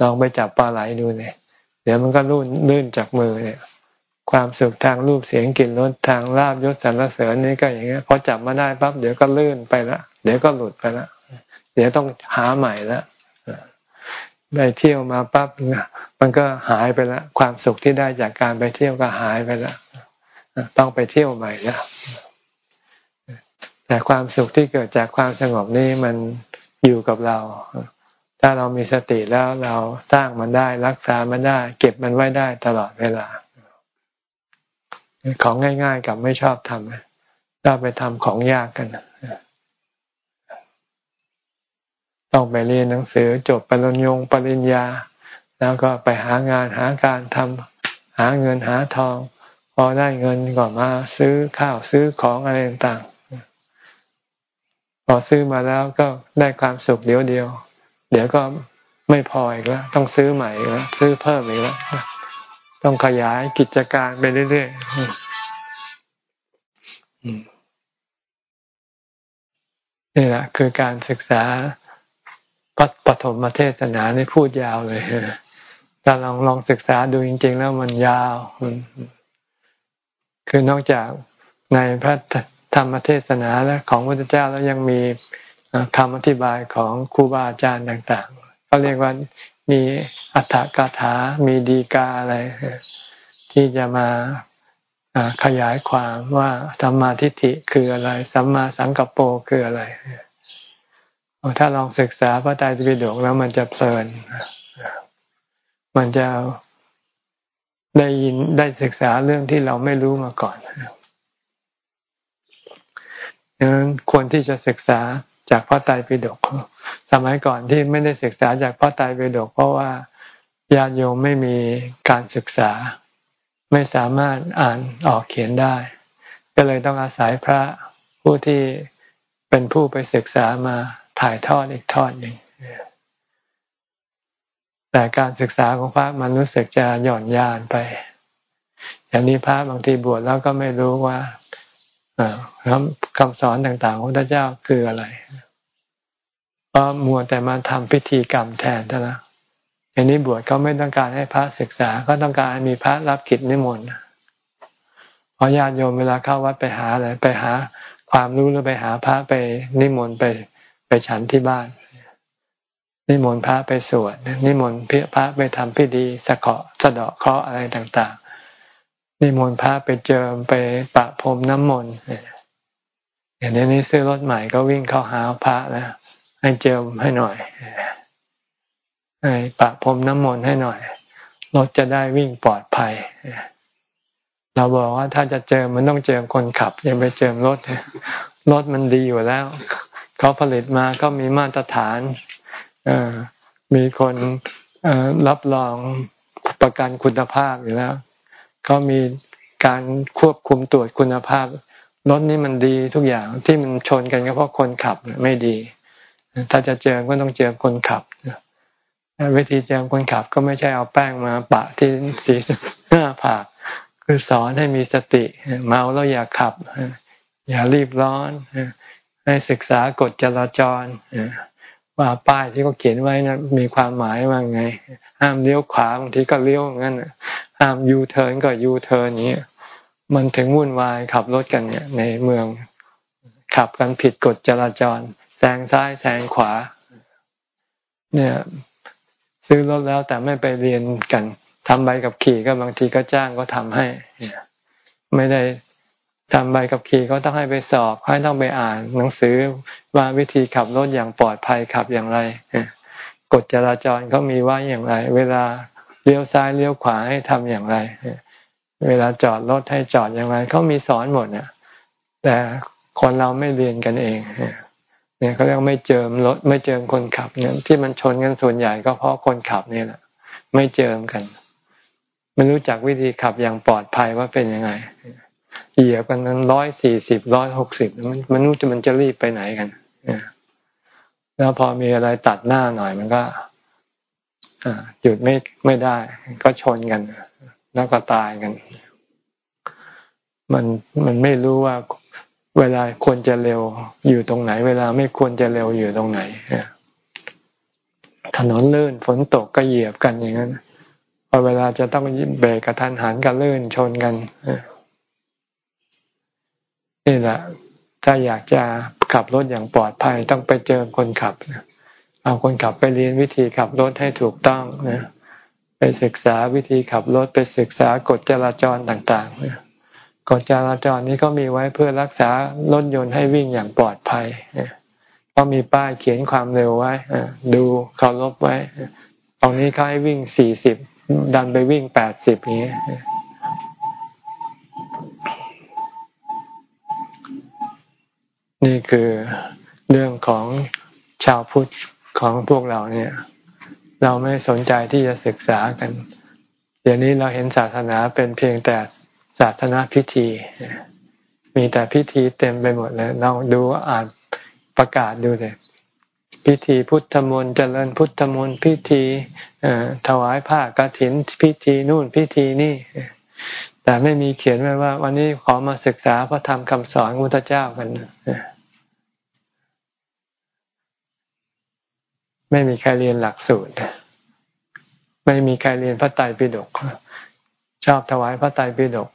ลองไปจับปลาไหลดูเนี่ยเดี๋ยวมันก็ลื่นลื่นจากมือเนี่ย ความสุขทางรูปเสียงกลิ่นรสทางลาบยศสรรเสริญนี่ก็อย่างเงี้ยพอจับมาได้ปั๊บเดี๋ยวก็ลื่นไปละเดี๋ยวก็หลุดไปละเดี๋ยวต้องหาใหม่ละได้เที่ยวมาปั๊บมันก็หายไปละความสุขที่ได้จากการไปเที่ยวก็หายไปละต้องไปเที่ยวใหม่ละแต่ความสุขที่เกิดจากความสงบนี้มันอยู่กับเรา ถ้าเรามีสติแล้วเราสร้างมันได้รักษามันได้ เก็บมันไว้ได้ตลอดเวลา ของง่าย ๆ กับไม่ชอบทำก็ไปทำของยากกันต้องไปเรียนหนังสือจบปริญญงปริญญา แล้วก็ไปหางานหาการทำหาเงินหาทอง พอได้เงินก็มาซื้อข้าวซื้อของอะไรต่างๆพอซื้อมาแล้วก็ได้ความสุขเดียวเดียว เดี๋ยวก็ไม่พออีกแล้ว ต้องซื้อใหม่อีกแล้วซื้อเพิ่มอีกแล้ว ต้องขยายกิจการไปเรื่อยๆนี่แหละคือการศึกษาปัปฐมเทศนานี่พูดยาวเลยแต่ลองลองศึกษาดูจริง ๆ แล้วมันยาว คือนอกจากในพระธรรมเทศนาและของพระพุทธเจ้าแล้วยังมีคำอธิบายของครูบาอาจารย์ต่างๆเขาเรียกว่า มีอัฏฐกถา มีดีกาอะไร ที่จะมาขยายความว่าสัมมาทิฏฐิคืออะไรสัมมาสังกัปโปคืออะไร ถ้าลองศึกษาพระไตรปิฎกแล้วมันจะเพลิน มันจะได้ยินได้ศึกษาเรื่องที่เราไม่รู้มาก่อนดังนั้นควรที่จะศึกษาจากพระไตรปิฎก สมัยก่อนที่ไม่ได้ศึกษาจากพระไตรปิฎกเพราะว่าญาติโยมไม่มีการศึกษา ไม่สามารถอ่านออกเขียนได้ ก็เลยต้องอาศัยพระผู้ที่เป็นผู้ไปศึกษามาถ่ายทอดอีกทอดหนึ่งแต่การศึกษาของพระมันรู้สึกจะหย่อนยานไป อย่างนี้พระบางทีบวชแล้วก็ไม่รู้ว่าคำสอนต่างๆของพระเจ้าคืออะไร เพราะมัวแต่มาทำพิธีกรรมแทนเท่านั้นอย่างนี้บวชเขาไม่ต้องการให้พระศึกษา ก็ต้องการมีพระรับกิจนิมนต์เพราะญาติโยมเวลาเข้าวัดไปหาอะไรไปหาความรู้หรือไปหาพระไปนิมนต์ไปไปฉันที่บ้าน นิมนต์พระไปสวดนิมนต์พระไปทำพิธีสะเคาะสะเดาะเคราะห์อะไรต่างๆ นิมนต์พระไปเจิมไปปะพรมน้ำมนต์อย่างนี้นี่ซื้อรถใหม่ก็วิ่งเข้าหาพระแล้ว ให้เจิมให้หน่อยให้ปะพรมน้ำมนต์ให้หน่อยรถจะได้วิ่งปลอดภัยเราบอกว่าถ้าจะเจิมมันต้องเจิมคนขับ อย่าไปเจิมรถรถมันดีอยู่แล้ว เขาผลิตมาก็มีมาตรฐานมีคนรับรองประกันคุณภาพอยู่แล้ว เขามีการควบคุมตรวจคุณภาพรถนี้มันดีทุกอย่างที่มันชนกันก็เพราะคนขับไม่ดี ถ้าจะเจอก็ต้องเจอคนขับวิธีเจอคนขับก็ไม่ใช่เอาแป้งมาปะที่สีหน้าผากคือสอนให้มีสติ เมาแล้วอย่าขับ อย่ารีบร้อน ให้ศึกษากฎจราจรว่าป้ายที่เขาเขียนไว้นะมีความหมายว่าไง ห้ามเลี้ยวขวาบางทีก็เลี้ยวงั้นห้ามยูเทิร์นก็ยูเทิร์นนี้มันถึงวุ่นวายขับรถกันเนี่ยในเมืองขับกันผิดกฎจราจร แซงซ้ายแซงขวา เนี่ย ซื้อรถแล้วแต่ไม่ไปเรียนกันทำใบขับขี่ก็บางทีก็จ้างก็ทำให้ไม่ได้ทำใบขับขี่ก็ต้องให้ไปสอบให้ต้องไปอ่าน หนังสือว่าวิธีขับรถอย่างปลอดภัยขับอย่างไรกฎจราจรก็มีว่าอย่างไร เวลาเลี้ยวซ้ายเลี้ยวขวาให้ทำอย่างไร เวลาจอดรถให้จอดอย่างไรเขามีสอนหมดเนี่ยแต่คนเราไม่เรียนกันเอง เนี่ยเขาเรียกไม่เจิมรถไม่เจิมคนขับเนี่ยที่มันชนกันส่วนใหญ่ก็เพราะคนขับนี่แหละ ไม่เจิมกันไม่รู้จักวิธีขับอย่างปลอดภัยว่าเป็นยังไงเหยียบกันนั้นร้อยสี่สิบร้อยหกสิบมันมันรู้จะมันจะรีบไปไหนกันแล้วพอมีอะไรตัดหน้าหน่อยมันก็หยุดไม่ไม่ได้ ก็ชนกัน แล้วก็ตายกัน มันมันไม่รู้ว่า เวลาควรจะเร็วอยู่ตรงไหน เวลาไม่ควรจะเร็วอยู่ตรงไหนถนนลื่นฝนตกก็เหยียบกันอย่างนั้นพอเวลาจะต้องเบรกกระทันหันกันลื่นชนกันนี่แหละ ถ้าอยากจะขับรถอย่างปลอดภัยต้องไปเจอคนขับเอาคนขับไปเรียนวิธีขับรถให้ถูกต้องนะไปศึกษาวิธีขับรถไปศึกษากฎจราจรต่าง ๆ กฎจราจรนี้ก็มีไว้เพื่อรักษารถยนต์ให้วิ่งอย่างปลอดภัยก็มีป้ายเขียนความเร็วไว้ดูเคารพไว้ ตรงนี้เขาให้วิ่งสี่สิบดันไปวิ่งแปดสิบอย่างนี้นี่คือเรื่องของชาวพุทธของพวกเราเนี่ย เราไม่สนใจที่จะศึกษากัน เดี๋ยวนี้เราเห็นศาสนาเป็นเพียงแต่ ศาสนาพิธี มีแต่พิธีเต็มไปหมดเลยเราดูอ่านประกาศดูเลยพิธีพุทธมนต์เจริญพุทธมนต์พิธีถวายผ้ากฐินพิธีนู่นพิธีนี่ แต่ไม่มีเขียนไว้ว่า วันนี้ขอมาศึกษาพระธรรมคำสอนพุทธเจ้ากันไม่มีใครเรียนหลักสูตร ไม่มีใครเรียนพระไตรปิฎก ชอบถวายพระไตรปิฎก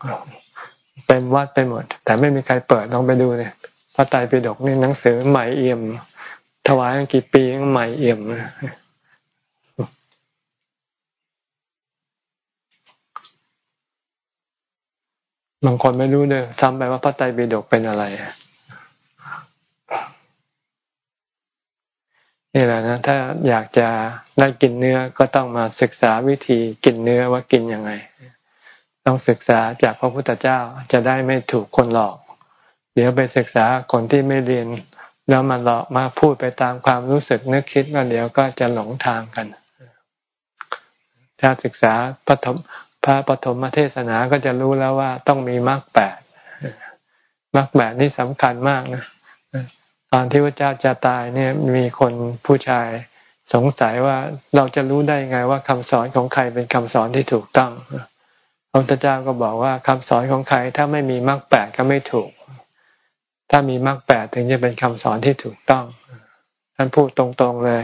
เต็มวัดไปหมด แต่ไม่มีใครเปิดลองไปดูเนี่ยพระไตรปิฎกนี่หนังสือใหม่เอี่ยม ถวายกี่ปีก็ใหม่เอี่ยมบางคนไม่รู้เลยทำไปว่าพระไตรปิฎกเป็นอะไรนี่แหละนะ ถ้าอยากจะได้กินเนื้อก็ต้องมาศึกษาวิธีกินเนื้อว่ากินยังไง ต้องศึกษาจากพระพุทธเจ้าจะได้ไม่ถูกคนหลอก เดี๋ยวไปศึกษาคนที่ไม่เรียน แล้วมาหลอกมาพูดไปตามความรู้สึกนึกคิดว่าเดี๋ยวก็จะหลงทางกัน ถ้าศึกษาปฐมพระปฐมเทศนาก็จะรู้แล้วว่าต้องมีมรรคแปดมรรคแปดนี่สำคัญมากนะตอนที่พระเจ้าจะตายเนี่ยมีคนผู้ชายสงสัยว่าเราจะรู้ได้ไงว่าคำสอนของใครเป็นคำสอนที่ถูกต้อง ระพุทธเจ้าก็บอกว่าคำสอนของใครถ้าไม่มีมรรคแปดก็ไม่ถูก ถ้ามีมรรคแปดถึงจะเป็นคำสอนที่ถูกต้อง ท่านพูดตรงๆเลย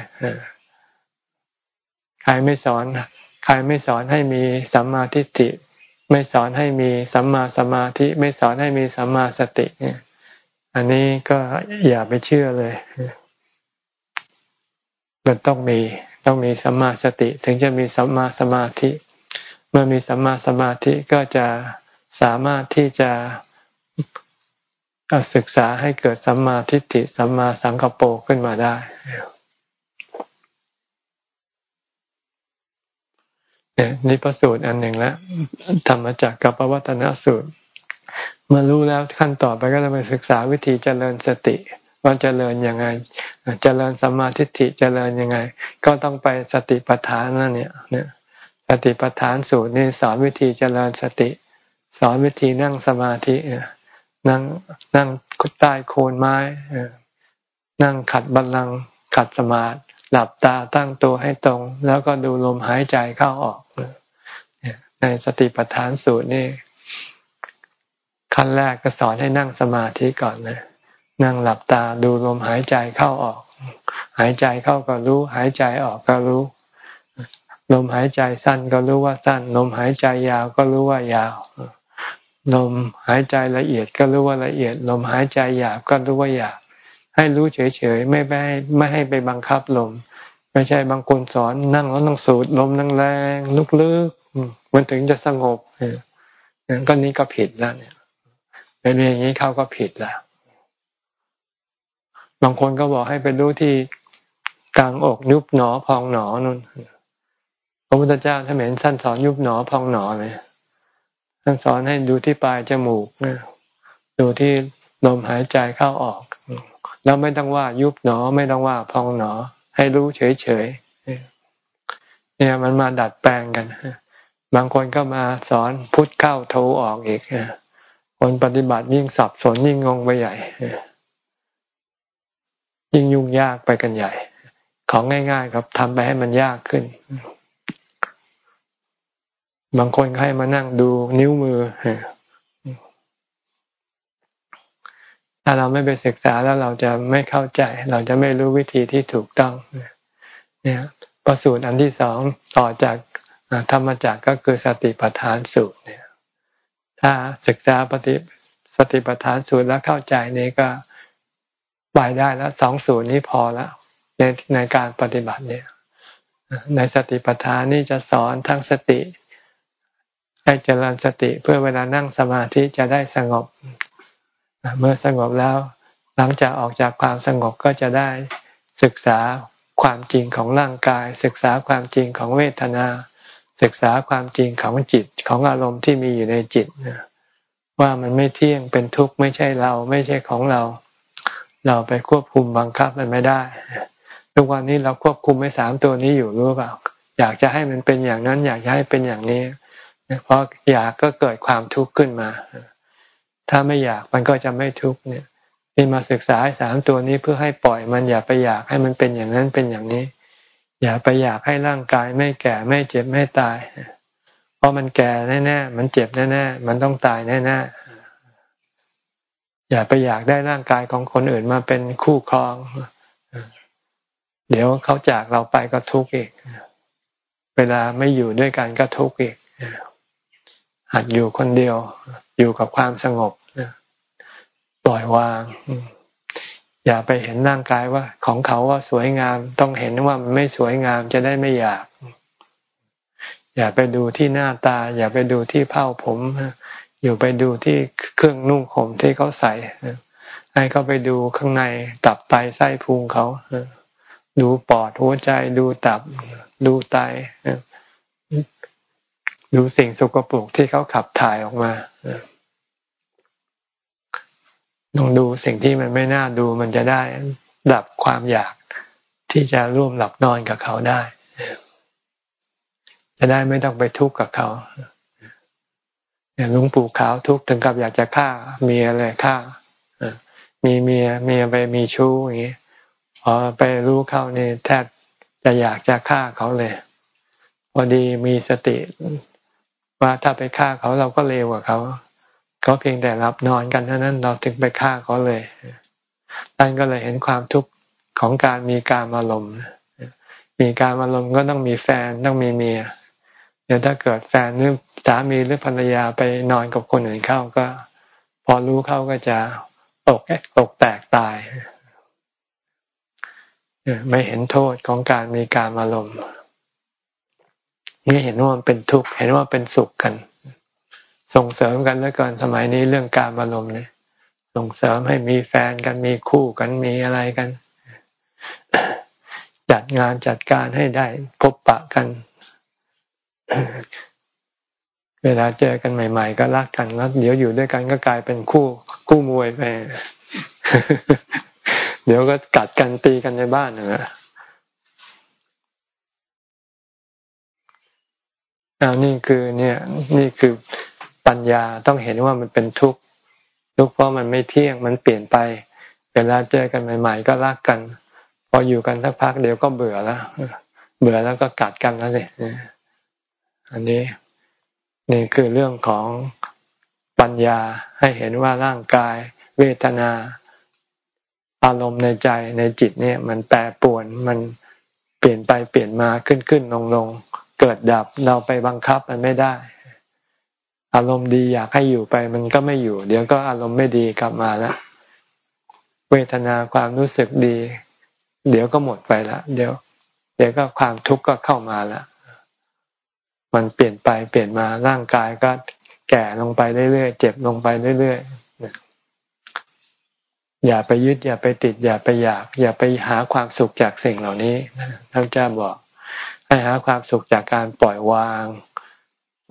ใครไม่สอนใครไม่สอนให้มีสัมมาทิฏฐิไม่สอนให้มีสัมมาสมาธิ ไม่สอนให้มีสัมมาสติเนี่ยอันนี้ก็อย่าไปเชื่อเลย มันต้องมีต้องมีสัมมาสติ ถึงจะมีสัมมาสมาธิ เมื่อมีสัมมาสมาธิก็จะสามารถที่จะศึกษาให้เกิดสัมมาทิฏฐิสัมมาสังกปรขึ้นมาได้เนี่ยนี่ประสูตรอันหนึ่งแล้วธรรมจักรกับปวัตนสูตรเมื่อรู้แล้วขั้นต่อไปก็จะไปศึกษาวิธีเจริญสติว่าเจริญยังไง เจริญสัมมาทิฏฐิเจริญยังไง ก็ต้องไปสติปัฏฐานนั่นเนี่ยเนี่ย สติปัฏฐานสูตรนี่สอนวิธีเจริญสติ สอนวิธีนั่งสมาธินั่งนั่งใต้โคนไม้นั่งขัดบัลลังก์ขัดสมาธิหลับตาตั้งตัวให้ตรง แล้วก็ดูลมหายใจเข้าออกในสติปัฏฐานสูตรนี่ขั้นแรกก็สอนให้นั่งสมาธิก่อนนะนั่งหลับตาดูลมหายใจเข้าออก หายใจเข้าก็รู้ หายใจออกก็รู้ ลมหายใจสั้นก็รู้ว่าสั้น ลมหายใจยาวก็รู้ว่ายาว ลมหายใจละเอียดก็รู้ว่าละเอียด ลมหายใจหยาบก็รู้ว่าหยาบ ให้รู้เฉยๆ ไม่ไม่ให้ไม่ให้ไปบังคับลม ไม่ใช่บางคนสอนนั่งแล้วต้องสูดลมแรงๆลึกๆมันถึงจะสงบก็นี้ก็ผิดแล้วเนี่ยเป็นอย่างนี้เขาก็ผิดแล้ว บางคนก็บอกให้ไปดูที่กลางอกยุบหนอพองหนอนั่น ระพุทธเจ้าท่านเห็นท่านสอนยุบหนอพองหนอเลยท่านสอนให้ดูที่ปลายจมูกดูที่ลมหายใจเข้าออก แล้วไม่ต้องว่ายุบหนอไม่ต้องว่าพองหนอ ให้รู้เฉยๆเนี่ยมันมาดัดแปลงกันบางคนก็มาสอนพุทธเข้าโทออกอีกคนปฏิบัติยิ่งสับสนยิ่งงงไปใหญ่ยิ่งยุ่งยากไปกันใหญ่ ของง่าย ๆ ครับทำไปให้มันยากขึ้น บางคนให้มานั่งดูนิ้วมือถ้าเราไม่ไปศึกษาแล้วเราจะไม่เข้าใจ เราจะไม่รู้วิธีที่ถูกต้องเนี่ยประสูตรอันที่สองต่อจากธรรมจักก็คือสติปัฏฐานสูตรเนี่ย ถ้าศึกษาปฏิสติปัฏฐานสูตรแล้วเข้าใจนี่ก็ไปได้แล้วสองสูตรนี้พอแล้วในในการปฏิบัติเนี่ย ในสติปัฏฐานนี่จะสอนทั้งสติ ให้เจริญสติเพื่อเวลานั่งสมาธิจะได้สงบ เมื่อสงบแล้ว หลังจากออกจากความสงบก็จะได้ศึกษาความจริงของร่างกาย ศึกษาความจริงของเวทนา ศึกษาความจริงของจิตของอารมณ์ที่มีอยู่ในจิตว่ามันไม่เที่ยงเป็นทุกข์ไม่ใช่เราไม่ใช่ของเรา เราไปควบคุมบังคับมันไม่ได้ ทุกวันนี้เราควบคุมไม่สามตัวนี้อยู่รู้เปล่าอยากจะให้มันเป็นอย่างนั้น อยากจะให้เป็นอย่างนี้ เพราะอยากก็เกิดความทุกข์ขึ้นมา ถ้าไม่อยากมันก็จะไม่ทุกข์เนี่ยที่มาศึกษาสามตัวนี้เพื่อให้ปล่อยมันอย่าไปอยากให้มันเป็นอย่างนั้นเป็นอย่างนี้ อย่าไปอยากให้ร่างกายไม่แก่ไม่เจ็บไม่ตาย เพราะมันแก่แน่ๆมันเจ็บแน่ๆมันต้องตายแน่ๆอย่าไปอยากได้ร่างกายของคนอื่นมาเป็นคู่ครอง เดี๋ยวเขาจากเราไปก็ทุกข์อีก เวลาไม่อยู่ด้วยกันก็ทุกข์อีก หัดอยู่คนเดียว อยู่กับความสงบปล่อยวาง อย่าไปเห็นร่างกายว่า ของเขาว่าสวยงาม ต้องเห็นว่ามันไม่สวยงามจะได้ไม่อยาก อย่าไปดูที่หน้าตา อย่าไปดูที่เผ้าผมอยู่ไปดูที่เครื่องนุ่งห่มที่เขาใส่ให้เขาไปดูข้างในตับไตไส้พุงเขาดูปอดหัวใจดูตับดูไต ดูสิ่งสกปรกที่เขาขับถ่ายออกมาลองดูสิ่งที่มันไม่น่าดูมันจะได้ดับความอยากที่จะร่วมหลับนอนกับเขาได้ จะได้ไม่ต้องไปทุกข์กับเขาหลวงปู่ขาวทุกข์ถึงกับอยากจะฆ่าเมียเลยฆ่ามีเมียเมียไปมีชู้อย่างนี้พอไปรู้เข้านี่แทบจะอยากจะฆ่าเขาเลย พอดีมีสติ ว่าถ้าไปฆ่าเขาเราก็เลวกว่าเขาเขาเพียงแต่รับนอนกันเท่านั้นเราถึงไปฆ่าเขาเลยท่านก็เลยเห็นความทุกข์ของการมีการอารมณ์มีการอารมณ์ก็ต้องมีแฟนต้องมีเมียเดี๋ยวถ้าเกิดแฟนหรือสามีหรือภรรยาไปนอนกับคนอื่นเข้าก็ พอรู้เข้าก็จะตกตกแตกตายไม่เห็นโทษของการมีการอารมณ์ นี่เห็นว่ามันเป็นทุกข์เห็นว่าเป็นสุขกัน ส่งเสริมกันแล้วก่อนสมัยนี้เรื่องการอารมณ์เนี่ย ส่งเสริมให้มีแฟนกันมีคู่กันมีอะไรกัน จัดงานจัดการให้ได้พบปะกัน เวลาเจอกันใหม่ ๆ ก็รักกันแล้วเดี๋ยวอยู่ด้วยกันก็กลายเป็นคู่คู่มวยไปเดี๋ยวก็กัดกันตีกันในบ้านนะ อานี่คือเนี่ยนี่คือปัญญาต้องเห็นว่ามันเป็นทุกข์ทุกข์เพราะมันไม่เที่ยงมันเปลี่ยนไป เวลาเจอกันใหม่ ๆ ก็รักกัน พออยู่กันสักพักเดี๋ยวก็เบื่อแล้วเบื่อแล้วก็กัดกันแล้วสิอันนี้นี่คือเรื่องของปปัญญาให้เห็นว่าร่างกาย เวทนา อารมณ์ในใจในจิตเนี่ย มันแปรปรวนมันเปลี่ยนไปเปลี่ยนมาขึ้นขึ้นลงลง เกิดดับเราไปบังคับมันไม่ได้ อารมณ์ดีอยากให้อยู่ไปมันก็ไม่อยู่ เดี๋ยวก็อารมณ์ไม่ดีกลับมาแล้วเวทนาความรู้สึกดี เดี๋ยวก็หมดไปละเดี๋ยว เดี๋ยวก็ความทุกข์ก็เข้ามาล้วมันเปลี่ยนไปเปลี่ยนมาร่างกายก็แก่ลงไปเรื่อยๆเจ็บลงไปเรื่อยๆอย่าไปยึดอย่าไปติด อย่าไปอยาก อย่าไปหาความสุขจากสิ่งเหล่านี้ท่านเจ้าบอก ให้หาความสุขจากการปล่อยวาง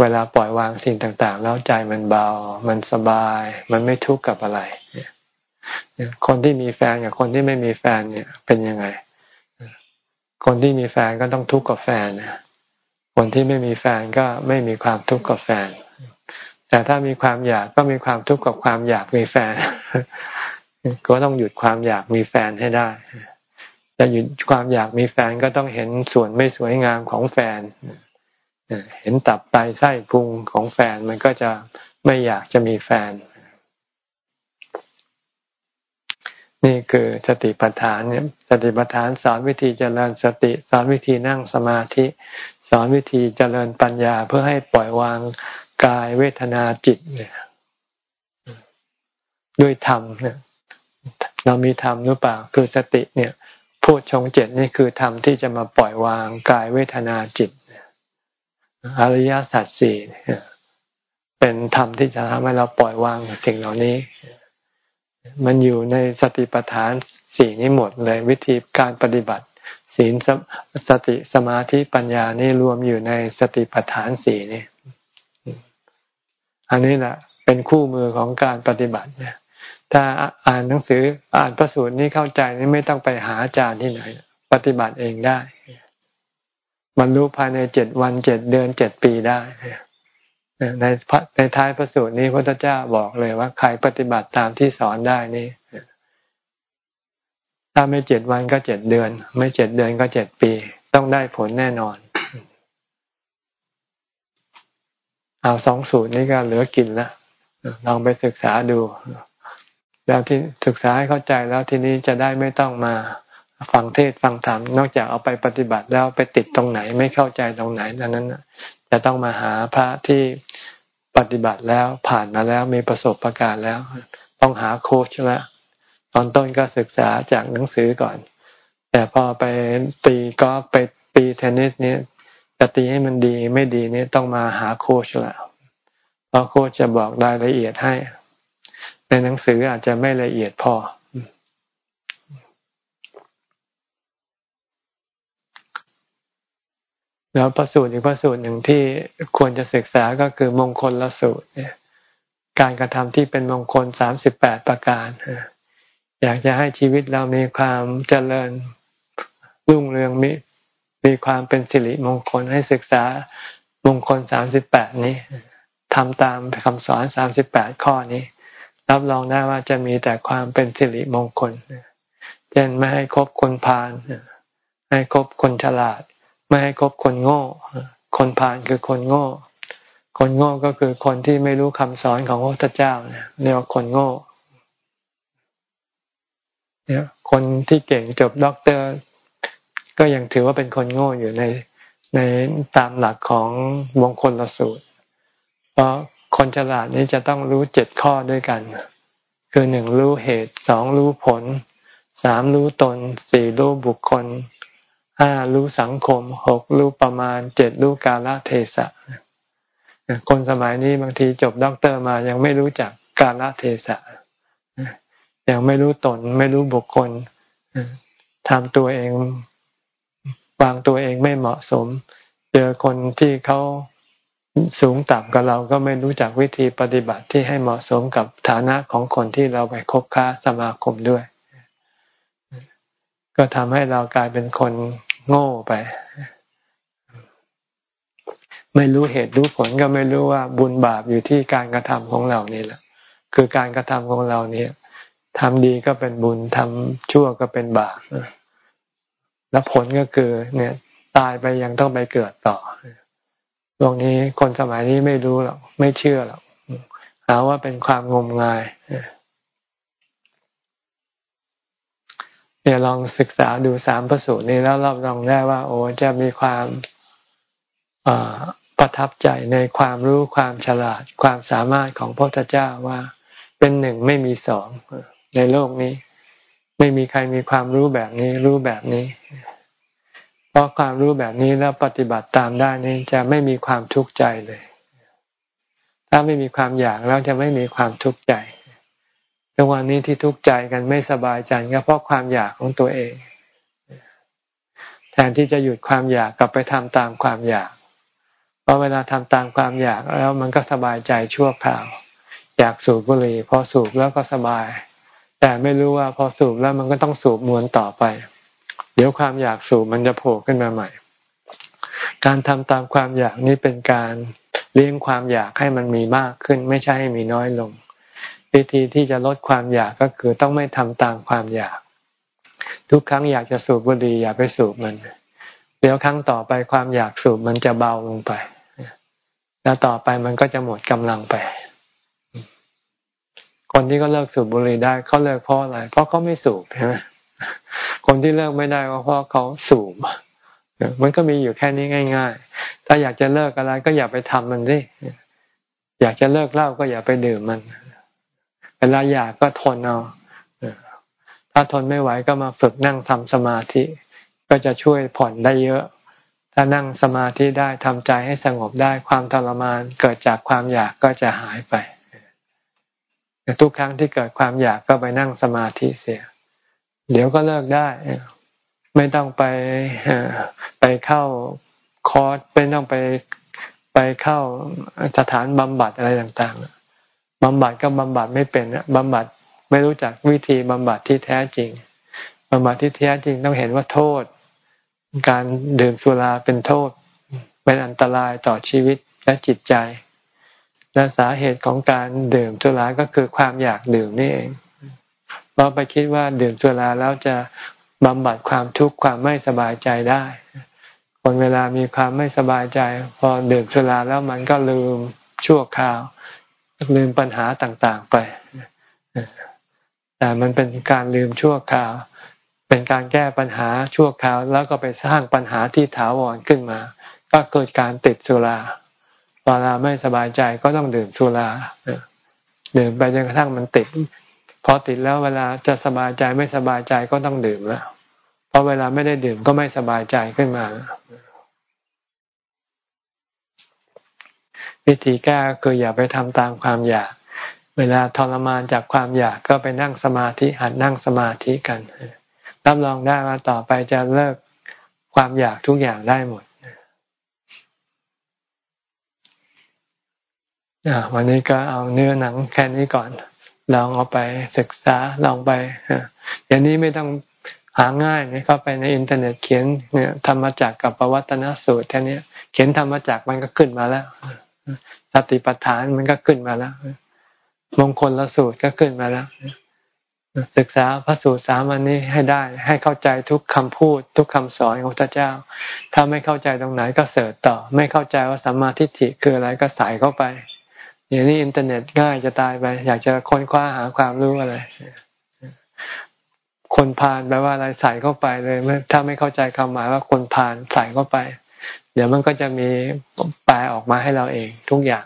เวลาปล่อยวางสิ่งต่างๆ แล้วใจมันเบา มันสบาย มันไม่ทุกข์กับอะไร คนที่มีแฟนกับคนที่ไม่มีแฟนเนี่ย เป็นยังไง คนที่มีแฟนก็ต้องทุกข์กับแฟนนะคนที่ไม่มีแฟนก็ไม่มีความทุกข์กับแฟน แต่ถ้ามีความอยากก็มีความทุกข์กับความอยากมีแฟน ก็ต้องหยุดความอยากมีแฟนให้ได้ จะหยุดความอยากมีแฟนก็ต้องเห็นส่วนไม่สวยงามของแฟน เห็นตับไตไส้พุงของแฟนมันก็จะไม่อยากจะมีแฟน นี่คือสติปัฏฐานเนี่ยสติปัฏฐานสอนวิธีเจริญสติสอนวิธีนั่งสมาธิ สอนวิธีเจริญปัญญาเพื่อให้ปล่อยวางกายเวทนาจิตเนี่ยด้วยธรรมเนี่ยเรามีธรรมหรือเปล่า คือสติเนี่ย พูดชงเจ็ดนี่คือธรรมที่จะมาปล่อยวางกายเวทนาจิต อริยสัจสี่เป็นธรรมที่จะทำให้เราปล่อยวางสิ่งเหล่านี้ มันอยู่ในสติปัฏฐานสี่นี้หมดเลยวิธีการปฏิบัติ ศีลสติสมาธิปัญญานี่รวมอยู่ในสติปัฏฐานสี่นี่อันนี้แหละเป็นคู่มือของการปฏิบัติเนี่ย ถ้าอ่านหนังสืออ่านพระสูตรนี้เข้าใจนี่ไม่ต้องไปหาอาจารย์ที่ไหน ปฏิบัติเองได้บรรลุภายในเจ็ดวันเจ็ดเดือนเจ็ดปีได้ในในท้ายพระสูตรนี้พระเจ้าบอกเลยว่าใครปฏิบัติตามที่สอนได้นี่ถ้าไม่เจ็ดวันก็เจ็ดเดือน ไม่เจ็ดเดือนก็เจ็ดปี ต้องได้ผลแน่นอน เอาสองสูตรนี้ก็เหลือกินล้วลองไปศึกษาดู แล้วที่ศึกษาให้เข้าใจแล้วทีนี้จะได้ไม่ต้องมาฟังเทศฟังธรรมนอกจากเอาไปปฏิบัติแล้วไปติดตรงไหนไม่เข้าใจตรงไหนดังนั้นจะต้องมาหาพระที่ปฏิบัติแล้วผ่านมาแล้วมีประสบะการณ์แล้ว ต้องหาโค้ชล้วตอนต้นก็ศึกษาจากหนังสือก่อน แต่พอไปตีกอล์ฟไปตีเทนนิสเนี่ยจะตีให้มันดีไม่ดีนี่ต้องมาหาโค้ชล้วเพราะโค้ชจะบอกรายละเอียดให้ ในหนังสืออาจจะไม่ละเอียดพอ แล้วพระสูตรอีกพระสูตรหนึ่งที่ควรจะศึกษาก็คือมงคลละสูตรเนี่ยการกระทำที่เป็นมงคลสามสิบแปดประการ อยากจะให้ชีวิตเรามีความเจริญรุ่งเรืองมีมีความเป็นสิริมงคลให้ศึกษามงคลสามสิบแปดนี้ทำตามคำสอนสามสิบแปดข้อนี้ รับรองได้ว่าจะมีแต่ความเป็นสิริมงคลเช่นไม่ให้คบคนพาลให้คบคนฉลาด ไม่ให้คบคนโง่ คนพาลคือคนโง่ คนโง่ก็คือคนที่ไม่รู้คำสอนของพระพุทธเจ้าเนี่ยเรียกว่าคนโง่เนี่ยคนที่เก่งจบด็อกเตอร์ ก็ยังถือว่าเป็นคนโง่อยู่ในในตามหลักของมงคลละสูตร เพราะ คนฉลาดนี้จะต้องรู้เจ็ดข้อด้วยกัน คือหนึ่งรู้เหตุสองรู้ผลสามรู้ตนสี่รู้บุคคลห้ารู้สังคมหกรู้ประมาณเจ็ดรู้กาลเทศะคนสมัยนี้บางทีจบด็อกเตอร์มายังไม่รู้จักกาลเทศะยังไม่รู้ตนไม่รู้บุคคลทำตัวเองวางตัวเองไม่เหมาะสม เจอคนที่เขา สูงต่ำกับเราก็ไม่รู้จักวิธีปฏิบัติที่ให้เหมาะสมกับฐานะของคนที่เราไปคบค้าสมาคมด้วย ก็ทำให้เรากลายเป็นคนโง่ไป ไม่รู้เหตุรู้ผลก็ไม่รู้ว่าบุญบาปอยู่ที่การกระทำของเรานี่แหละ คือการกระทำของเราเนี่ยทำดีก็เป็นบุญทำชั่วก็เป็นบาปแล้วผลก็คือ เนี่ย ตายไปยังต้องไปเกิดต่อ รงนี้คนสมัยนี้ไม่รู้หรอกไม่เชื่อหรอกหาว่าเป็นความงมงายเนี่ยลองศึกษาดูสามประสูตรนี้แล้วรับรองได้ว่า โอ้จะมีความประทับใจในความรู้ความฉลาดความสามารถของพระพุทธเจ้าว่าเป็นหนึ่งไม่มีสองในโลกนี้ ไม่มีใครมีความรู้แบบนี้ รู้แบบนี้ เพราะความรู้แบบนี้แล้วปฏิบัติตามได้นี้จะไม่มีความทุกข์ใจเลย ถ้าไม่มีความอยากแล้วจะไม่มีความทุกข์ใจทุกวันนี้ที่ทุกข์ใจกันไม่สบายใจก็เพราะความอยากของตัวเอง แทนที่จะหยุดความอยากกลับไปทำตามความอยาก เพราะเวลาทำตามความอยากแล้วมันก็สบายใจชั่วคราว อยากสูบบุหรี่พอสูบแล้วก็สบาย แต่ไม่รู้ว่าพอสูบแล้วมันก็ต้องสูบมวนต่อไป เดี๋ยวความอยากสูบมันจะโผล่ขึ้นมาใหม่ การทำตามความอยากนี้เป็นการเลี้ยงความอยากให้มันมีมากขึ้น ไม่ใช่ให้มีน้อยลง วิธีที่จะลดความอยากก็คือต้องไม่ทำตามความอยาก ทุกครั้งอยากจะสูบบุหรี่อย่าไปสูบมัน เดี๋ยวครั้งต่อไปความอยากสูบมันจะเบาลงไป แล้วต่อไปมันก็จะหมดกำลังไป คนที่ก็เลิกสูบบุหรี่ได้เขาเลิกเพราะอะไร เพราะเขาไม่สูบใช่ไหม คนที่เลิกไม่ได้ก็เพราะเขาสูบมันก็มีอยู่แค่นี้ง่าย ๆ ถ้าอยากจะเลิกอะไรก็อย่าไปทำมันสิอยากจะเลิกเหล้าก็อย่าไปดื่มมัน เวลาอยากก็ทนเอาถ้าทนไม่ไหวก็มาฝึกนั่งทำสมาธิ ก็จะช่วยผ่อนได้เยอะ ถ้านั่งสมาธิได้ทำใจให้สงบได้ความทรมานเกิดจากความอยากก็จะหายไปทุกครั้งที่เกิดความอยากก็ไปนั่งสมาธิเสีย เดี๋ยวก็เลิกได้ ไม่ต้องไปไปเข้าคอร์สไม่ต้องไปไปเข้าสถานบำบัดอะไรต่างๆบำบัดก็บำบัดไม่เป็นบำบัดไม่รู้จักวิธีบำบัดที่แท้จริงบำบัดที่แท้จริงต้องเห็นว่าโทษ การดื่มสุราเป็นโทษ เป็นอันตรายต่อชีวิตและจิตใจ และสาเหตุของการดื่มสุราก็คือความอยากดื่มนี่เอง เราไปคิดว่าดื่มสุราแล้วจะบำบัดความทุกข์ความไม่สบายใจได้ คนเวลามีความไม่สบายใจ พอดื่มสุราแล้วมันก็ลืมชั่วคราว ลืมปัญหาต่างๆไป แต่มันเป็นการลืมชั่วคราว เป็นการแก้ปัญหาชั่วคราว แล้วก็ไปสร้างปัญหาที่ถาวรขึ้นมา ก็เกิดการติดสุราเวลาไม่สบายใจก็ต้องดื่มสุราดื่มไปจนกระทั่งมันติด พอติดแล้วเวลาจะสบายใจไม่สบายใจก็ต้องดื่มแล้วเพราะเวลาไม่ได้ดื่มก็ไม่สบายใจขึ้นมา วิธีแก้คืออย่าไปทำตามความอยาก เวลาทรมานจากความอยากก็ไปนั่งสมาธิหัดนั่งสมาธิกันรับรองได้ว่าต่อไปจะเลิกความอยากทุกอย่างได้หมดวันนี้ก็เอาเนื้อหนังแค่นี้ก่อน ลองเอาไปศึกษาลองไปอย่างนี้ไม่ต้องหาง่ายเนี่ยเข้าไปในอินเทอร์เน็ตเขียนเนี่ยธรรมจักกับปวัตนสูตรแค่นี้เขียนธรรมจักมันก็ขึ้นมาแล้วสติปัฏฐานมันก็ขึ้นมาแล้วมงคลละสูตรก็ขึ้นมาแล้วศึกษาพระสูตรสามอันนี้ให้ได้ ให้เข้าใจทุกคำพูด ทุกคำสอนของพระเจ้า ถ้าไม่เข้าใจตรงไหนก็เสิร์ชต่อ ไม่เข้าใจว่าสัมมาทิฏฐิคืออะไรก็ใส่เข้าไป อย่างนี้อินเทอร์เน็ตง่ายจะตายไป อยากจะค้นคว้าหาความรู้อะไร คนพานแปลว่าอะไรใส่เข้าไปเลยถ้าไม่เข้าใจคำหมายว่าคนพานใส่เข้าไป เดี๋ยวมันก็จะมีแปลออกมาให้เราเองทุกอย่าง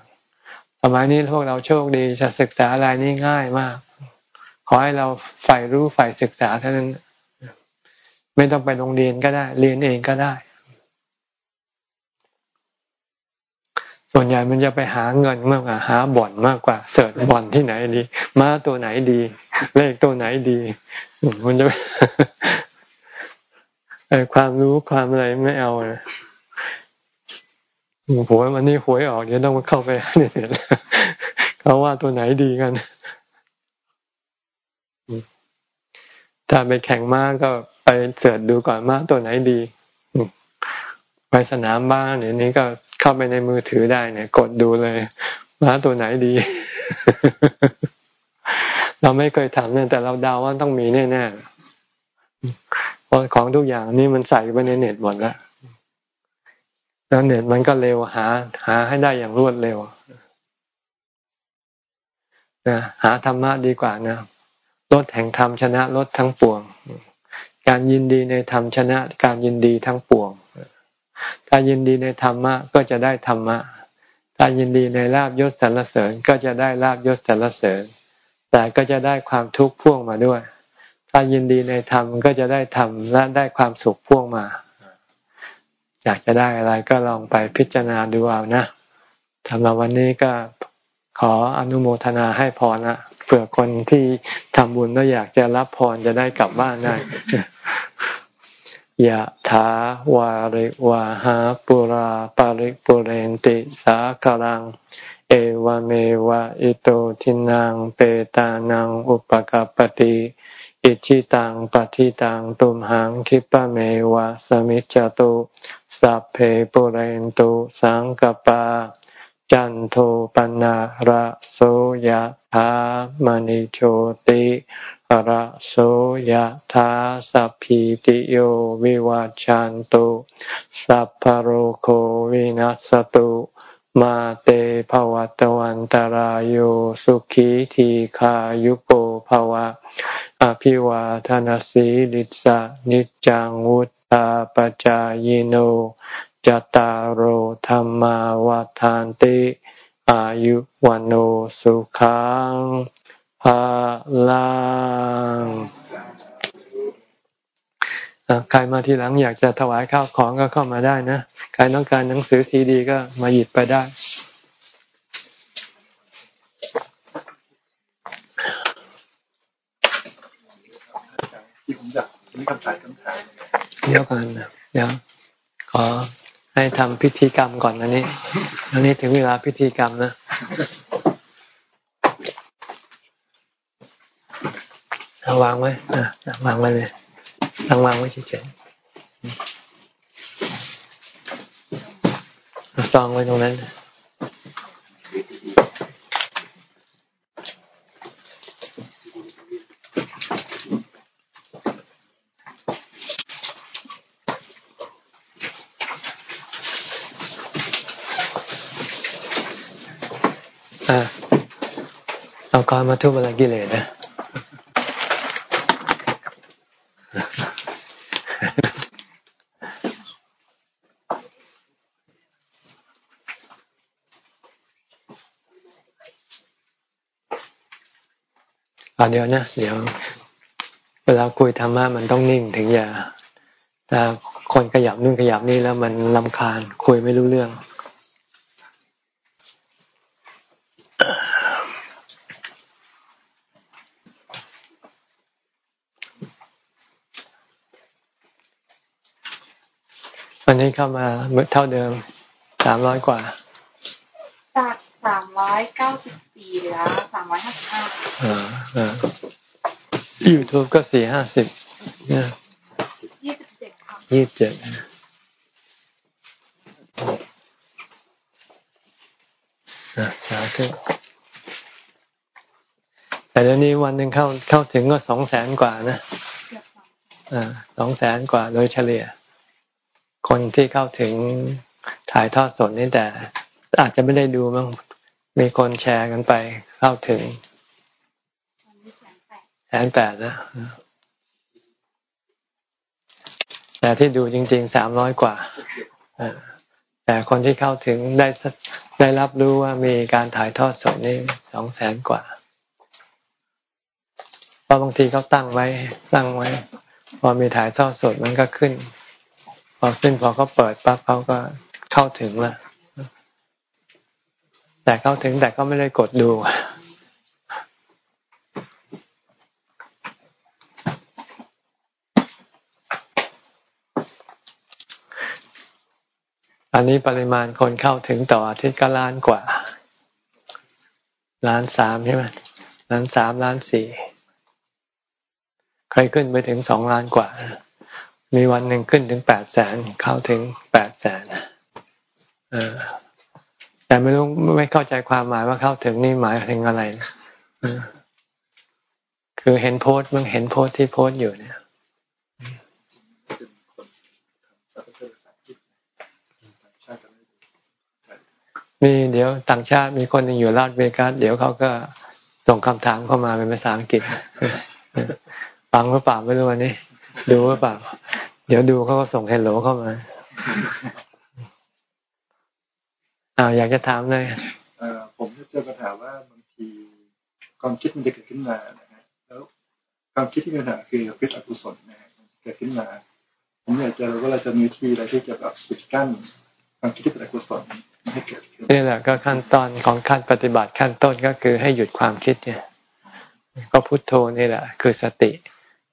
สมัยนี้พวกเราโชคดีจะศึกษาอะไรนี่ง่ายมาก ขอให้เราใฝ่รู้ใฝ่ศึกษาเท่านั้น ไม่ต้องไปโรงเรียนก็ได้ เรียนเองก็ได้ ส่วนใหญ่มันจะไปหาเงินมากกว่าหาบ่อนมากกว่าเสิร์ชบ่อนที่ไหนดี ม้าตัวไหนดี เลขตัวไหนดีมันจะไอความรู้ความอะไรไม่เอานะหวยวันนี้หวยออกเดี๋ยวต้องมาเข้าไปเนี่ยเขาว่าตัวไหนดีกัน ถ้าไปแข่งม้าก็ไปเสิร์ชดูก่อนม้าตัวไหนดี ไปสนามบ้านเนี่ยนี้ก็ เข้าไปในมือถือได้เนี่ย กดดูเลยม้าตัวไหนดี เราไม่เคยทำเนี่ยแต่เราเดาว่าต้องมีแน่ๆเพราะของทุกอย่างนี่มันใส่ไปในเน็ตหมดแล้วแล้วเน็ตมันก็เร็วหา หาให้ได้อย่างรวดเร็วนะหาธรรมะดีกว่านะลดแห่งธรรมชนะลดทั้งปวง การยินดีในธรรมชนะ การยินดีทั้งปวง ถ้ายินดีในธรรมะก็จะได้ธรรมะ ถ้ายินดีในลาบยศสรรเสริญก็จะได้ลาบยศสรรเสริญ แต่ก็จะได้ความทุกข์พ่วงมาด้วย ถ้ายินดีในธรรมก็จะได้ธรรมและได้ความสุขพ่วงมา อยากจะได้อะไรก็ลองไปพิจารณาดูเอานะทำมาวันนี้ก็ขออนุโมทนาให้พรนะเผื่อคนที่ทำบุญแล้วอยากจะรับพรจะได้กลับบ้านได้ ยะถาวาริวาหาปุราปาริปุเรนติสากลัง เอวเมวะอิโตทินังเปตานังอุปกปติอิชิตังปฏิตังตุมหังคิปะเมวะสมิจจตุสัพเพปุเรนตุสังกปา จันโทปนะระโสยธามณิโชติ ระโสยธาสัพพิติโยวิวัจจันตุสัพพโรโควินัสตุมาเตภวัตวันตารโยสุขีทีขายุโกภวะ อภิวาทานสีลิสะนิจังวุตาปจายโนจตารโหธรรมาวาทานติ อายุวันโอสุขัง ลังใครมาทีหลังอยากจะถวายข้าวของก็เข้ามาได้นะ ใครต้องการหนังสือซีดีก็มาหยิบไปได้ ที่ผมอยากมีคำถามคำถามเดี๋ยวก่อนเดี๋ยวขอให้ทำพิธีกรรมก่อนอันนี้ อันนี้ถึงเวลาพิธีกรรมนะ วางไว้วางไว้เลยตั้งวางไว้เฉยๆซองไว้ตรงนั้นเอากรมาทุบอะไรกิเลสนะ เดี๋ยวนะ เดี๋ยว เวลาคุยธรรมะมันต้องนิ่งถึงอย่าถ้าคนขยับนู่นขยับนี่แล้วมันลำคาญคุยไม่รู้เรื่อง วันนี้เข้ามาเมื่อเท่าเดิมสามร้อยกว่า จากสามร้อยเก้าสิบสี่เหลือามร้อยห้าสิบห้าอ่าอ่ายูทูบก็สี่ห้าสิบเนี่ยยี่สิบเจ็ดครับยี่สิบเจ็ดสาธุแต่เดี๋ยวนี้วันหนึ่งเข้าเข้าถึงก็สองแสนกว่านะอ่าสองแสนกว่าโดยเฉลี่ย คนที่เข้าถึงถ่ายทอดสดนี่แต่ อาจจะไม่ได้ดูมั้ง มีคนแชร์กันไปเข้าถึงแสนแปดนะแต่ที่ดูจริงๆสามร้อยกว่าแต่คนที่เข้าถึงได้ได้รับรู้ว่ามีการถ่ายทอดสดนี่สองแสนกว่าเพราะบางทีเขาตั้งไว้ ตั้งไว้ พอมีถ่ายทอดสดมันก็ขึ้น พอขึ้นพอเขาเปิดปั๊บเขาก็เข้าถึงแล้ว แต่เข้าถึงแต่ก็ไม่ได้กดดู อันนี้ปริมาณคนเข้าถึงต่ออาทิตย์ก็ล้านกว่า ล้านสามใช่ไหมล้านสามล้านสี่เคยขึ้นไปถึงสองล้านกว่า มีวันหนึ่งขึ้นถึงแปดแสนเข้าถึงแปดแสนอ่า แต่ไม่รู้ไม่เข้าใจความหมายว่าเข้าถึงนี่หมายถึงอะไรคือเห็นโพสต์มันเห็นโพสต์ที่โพสต์อยู่เนี่ยมีเดี๋ยวต่างชาติมีคนหนึ่งอยู่ลาสเวกัสเดี๋ยวเขาก็ส่งคำถามเข้ามาเป็นภาษาอังกฤษฟังหรือเปล่าไม่รู้วันนี้ ดูหรือเปล่า เดี๋ยวดูเขาก็ส่งเฮลโหลเข้ามา อ่าอยากจะถามเลยเออผมจะเจอปัญหาว่าบางทีความคิดมันจะเกิดขึ้นมานะฮะแล้วความคิดที่มีปัญหาคือคิดอกุศลนะฮะเกิดขึ้นมา ผมอยากจะรู้ว่าเราจะมีทีอะไรที่จะแบบปิดกั้นความคิดที่เป็นอกุศลให้เกิดขึ้นนี่แหละก็ขั้นตอนของขั้นปฏิบัติขั้นต้นก็คือให้หยุดความคิดเนี่ย ก็พุทโธนี่แหละ คือสติ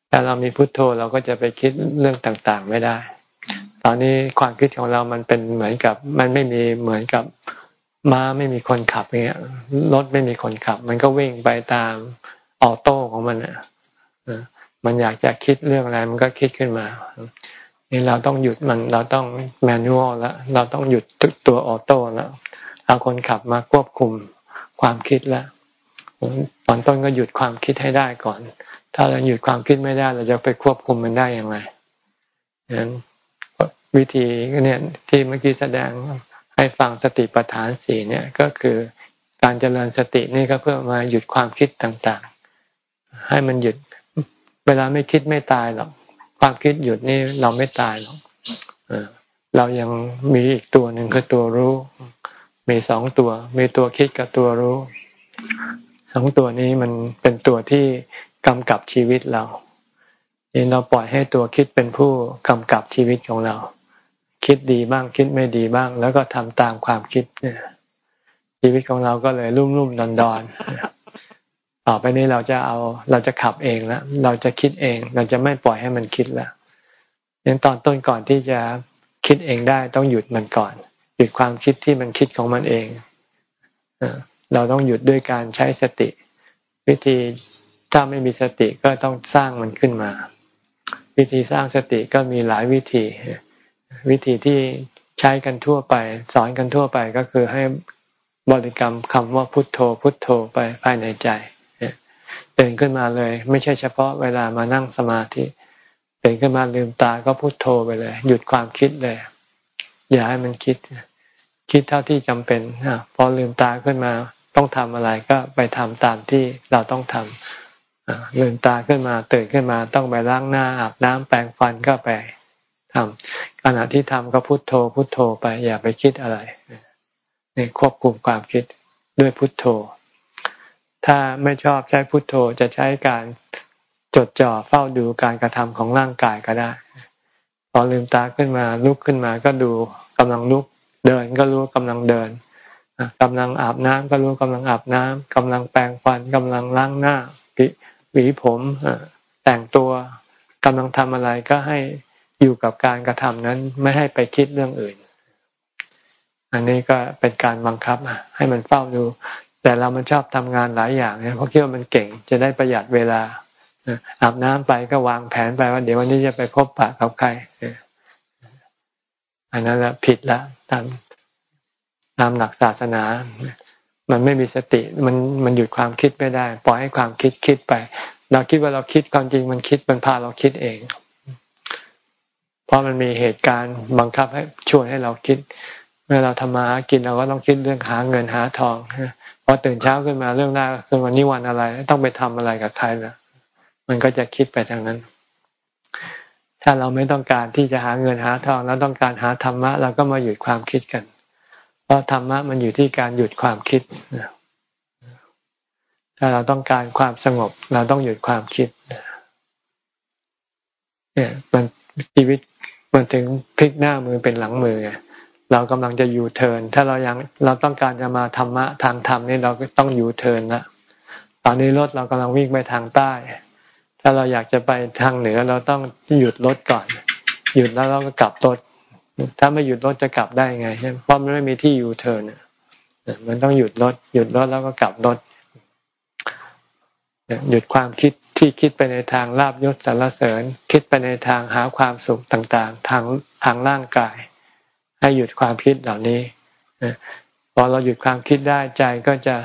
ถ้าเรามีพุทโธเราก็จะไปคิดเรื่องต่างๆ ไม่ได้ ตอนนี้ความคิดของเรามันเป็นเหมือนกับ มันไม่มีเหมือนกับม้าไม่มีคนขับเงี้ยรถไม่มีคนขับ มันก็วิ่งไปตามออโต้ของมันอะมันอยากจะคิดเรื่องอะไรมันก็คิดขึ้นมานี่เราต้องหยุดมันเราต้องแมนนวลล้วเราต้องหยุดตัวออโต้แล้วเอาคนขับมาควบคุมความคิดล้วตอนต้นก็หยุดความคิดให้ได้ก่อน ถ้าเราหยุดความคิดไม่ได้ เราจะไปควบคุมมันได้อย่างไรนั้น วิธีเนี่ยที่เมื่อกี้แสดงให้ฟังสติปัฏฐานสี่เนี่ยก็คือการเจริญสตินี่ก็เพื่อมาหยุดความคิดต่างๆ ให้มันหยุดเวลาไม่คิดไม่ตายหรอกความคิดหยุดนี่เราไม่ตายหรอกเรายังมีอีกตัวหนึ่งคือตัวรู้ มีสองตัว มีตัวคิดกับตัวรู้สองตัวนี้มันเป็นตัวที่กำกับชีวิตเราเราปล่อยให้ตัวคิดเป็นผู้กำกับชีวิตของเรา คิดดีบ้างคิดไม่ดีบ้าง แล้วก็ทำตามความคิดเนี่ยชีวิตของเราก็เลยรุ่มรุ่มดอนดอนต่อไปนี้เราจะเอาเราจะขับเองแล้วเราจะคิดเอง เราจะไม่ปล่อยให้มันคิดแล้วยังตอนต้นก่อนที่จะคิดเองได้ต้องหยุดมันก่อน หยุดความคิดที่มันคิดของมันเองเราต้องหยุดด้วยการใช้สติ วิธีถ้าไม่มีสติก็ต้องสร้างมันขึ้นมา วิธีสร้างสติก็มีหลายวิธี วิธีที่ใช้กันทั่วไป สอนกันทั่วไปก็คือให้บริกรรมคำว่าพุทโธ พุทโธไปภายในใจเดินขึ้นมาเลย ไม่ใช่เฉพาะเวลามานั่งสมาธิเดินขึ้นมาลืมตาก็พุทโธไปเลย หยุดความคิดเลย อย่าให้มันคิด คิดเท่าที่จำเป็นพอลืมตาขึ้นมาต้องทำอะไรก็ไปทำตามที่เราต้องทำลืมตาขึ้นมาตื่นขึ้นมาต้องไปล้างหน้าอาบน้ำแปรงฟันก็ไปทำ ขณะที่ทำก็พุโทโธ พุโทโธไปอย่าไปคิดอะไรนี่ควบคุมความคิดด้วยพุโทโธ ถ้าไม่ชอบใช้พุโทโธจะใช้การจดจ่อเฝ้าดูการกระทำของร่างกายก็ได้ พอลืมตาขึ้นมาลุกขึ้นมาก็ดูกำลังลุกเดินก็รู้กำลังเดินกำลังอาบน้ำก็รู้กำลังอาบน้ำกำลังแปรงฟันกำลังล้างหน้าหวีผมแต่งตัวกำลังทำอะไรก็ให้ อยู่กับการกระทำนั้นไม่ให้ไปคิดเรื่องอื่น อันนี้ก็เป็นการบังคับให้มันเฝ้าดู แต่เรามันชอบทำงานหลายอย่างเนี่ยเพราะคิดว่ามันเก่งจะได้ประหยัดเวลาอาบน้ำไปก็วางแผนไปว่า เดี๋ยววันนี้จะไปพบปะกับใครอันนั้นละผิดละตามตามหลักศาสนา มันไม่มีสติ มันมันหยุดความคิดไม่ได้ ปล่อยให้ความคิดคิดไป เราคิดว่าเราคิดความจริงมันคิดมันพาเราคิดเอง เพราะมันมีเหตุการณ์บังคับให้ชวนให้เราคิด เมื่อเราทำมาหากินเราก็ต้องคิดเรื่องหาเงินหาทองพอตื่นเช้าขึ้นมาเรื่องแรกคือวันนี้วันอะไร ต้องไปทำอะไรกับใครนะมันก็จะคิดไปทางนั้น ถ้าเราไม่ต้องการที่จะหาเงินหาทองแล้วต้องการหาธรรมะเราก็มาหยุดความคิดกัน เพราะธรรมะมันอยู่ที่การหยุดความคิดถ้าเราต้องการความสงบ เราต้องหยุดความคิดเนี่ยมันชีวิต มันถึงพลิกหน้ามือเป็นหลังมือไงเรากำลังจะยูเทิร์นถ้าเรายังเราต้องการจะมาธรรมะทางธรรมนี่เราก็ต้องยูเทิร์นละตอนนี้รถเรากำลังวิ่งไปทางใต้ ถ้าเราอยากจะไปทางเหนือเราต้องหยุดรถก่อน หยุดแล้วเราก็กลับรถถ้าไม่หยุดรถจะกลับได้ไงเพราะมันไม่มีที่ยูเทิร์นมันต้องหยุดรถหยุดรถแล้วก็กลับรถ หยุดความคิดที่คิดไปในทางลาบยศสารเสริญ คิดไปในทางหาความสุขต่างๆ ทางทางร่างกาย ให้หยุดความคิดเหล่านี้พอเราหยุดความคิดได้ใจก็จะ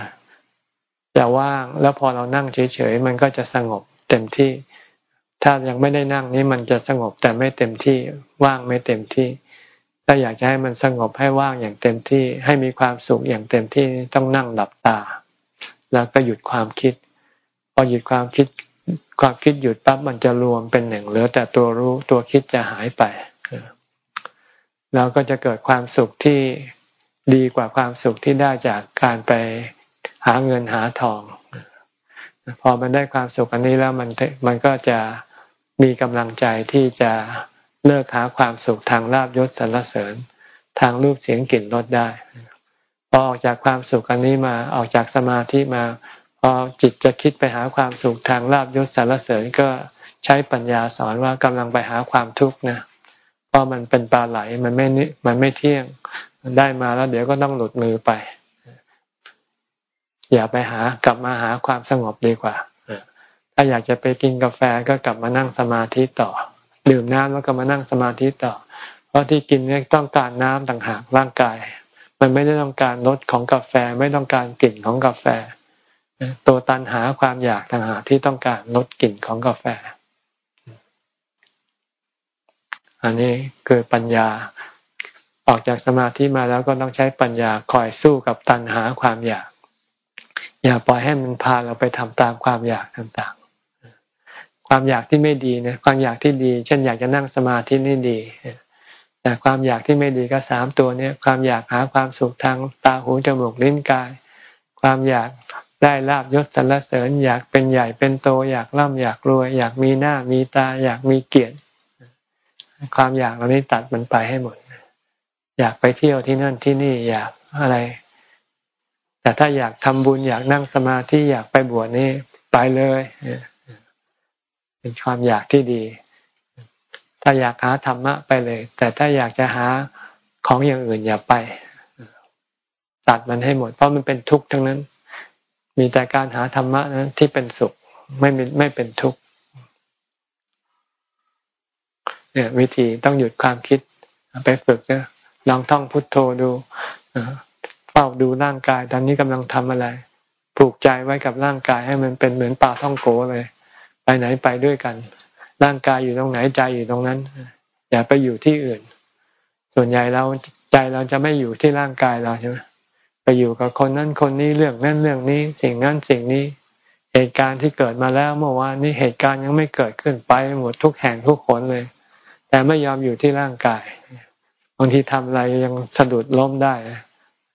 จะว่างแล้วพอเรานั่งเฉยๆมันก็จะสงบเต็มที่ ถ้ายังไม่ได้นั่งนี้มันจะสงบแต่ไม่เต็มที่ว่างไม่เต็มที่ ถ้าอยากจะให้มันสงบให้ว่างอย่างเต็มที่ ให้มีความสุขอย่างเต็มที่ต้องนั่งหลับตา แล้วก็หยุดความคิด อหยุดความคิดความคิดหยุดปั๊บมันจะรวมเป็นหนึ่งเหลือแต่ตัวรู้ตัวคิดจะหายไปเราก็จะเกิดความสุขที่ดีกว่าความสุขที่ได้จากการไปหาเงินหาทอง พอมันได้ความสุขอันนี้แล้วมันมันก็จะมีกำลังใจที่จะเลิกหาความสุขทางลาบยศสรรเสริญ ทางรูปเสียงกลิ่นรสได้พอออกจากความสุขอันนี้มาออกจากสมาธิมา จิตจะคิดไปหาความสุขทางลาบยศสรรเสริญก็ใช้ปัญญาสอนว่ากำลังไปหาความทุกข์นะเพราะมันเป็นปลาไหลมันไม่มันไม่เที่ยงได้มาแล้วเดี๋ยวก็ต้องหลุดมือไป อย่าไปหากลับมาหาความสงบดีกว่าถ้าอยากจะไปกินกาแฟก็กลับมานั่งสมาธิต่อ ดื่มน้ำแล้วก็มานั่งสมาธิต่อ เพราะที่กินเนี่ยต้องการน้ำต่างหากร่างกาย มันไม่ได้ต้องการรสของกาแฟไม่ต้องการกลิ่นของกาแฟ ตัวตันหาความอยากต่างหากที่ต้องการลดกลิ่นของกาแฟ อันนี้คือปัญญาออกจากสมาธิมาแล้วก็ต้องใช้ปัญญาคอยสู้กับตันหาความอยาก อย่าปล่อยให้มันพาเราไปทำตามความอยากต่างๆ ความอยากที่ไม่ดีเนี่ยความอยากที่ดี เช่นอยากจะนั่งสมาธินี่ดีแต่ความอยากที่ไม่ดีก็สามตัวนี้ความอยากหาความสุขทางตาหูจมูกลิ้นกาย ความอยาก ได้ลาบยศสรรเสริญ อยากเป็นใหญ่เป็นโต อยากร่ำอยากรวย อยากมีหน้ามีตา อยากมีเกียรติ ความอยากเหล่านี้ตัดมันไปให้หมด อยากไปเที่ยวที่นั่นที่นี่อยากอะไร แต่ถ้าอยากทำบุญอยากนั่งสมาธิอยากไปบวชนี่ไปเลยเป็นความอยากที่ดี ถ้าอยากหาธรรมะไปเลย แต่ถ้าอยากจะหาของอย่างอื่นอย่าไป ตัดมันให้หมด เพราะมันเป็นทุกข์ทั้งนั้น มีแต่การหาธรรมะนั้นที่เป็นสุขไม่ไม่เป็นทุกข์เนี่ยวิธีต้องหยุดความคิดไปฝึกนะลองท่องพุทโธดูเฝ้าดูร่างกาย ตอนนี้กำลังทำอะไร ผูกใจไว้กับร่างกายให้มันเป็นเหมือนปลาท่องโกเลย ไปไหนไปด้วยกัน ร่างกายอยู่ตรงไหนใจอยู่ตรงนั้น อย่าไปอยู่ที่อื่น ส่วนใหญ่เราใจเราจะไม่อยู่ที่ร่างกายเราใช่ไหม ไปอยู่กับคนนั้นคนนี้เรื่องนั้นเรื่องนี้ สิ่งนั้นสิ่งนี้ เหตุการณ์ที่เกิดมาแล้วเมื่อวานนี้เหตุการณ์ยังไม่เกิดขึ้นไปหมดทุกแห่งทุกคนเลย แต่ไม่ยอมอยู่ที่ร่างกายบางทีทำอะไรยังสะดุดล้มได้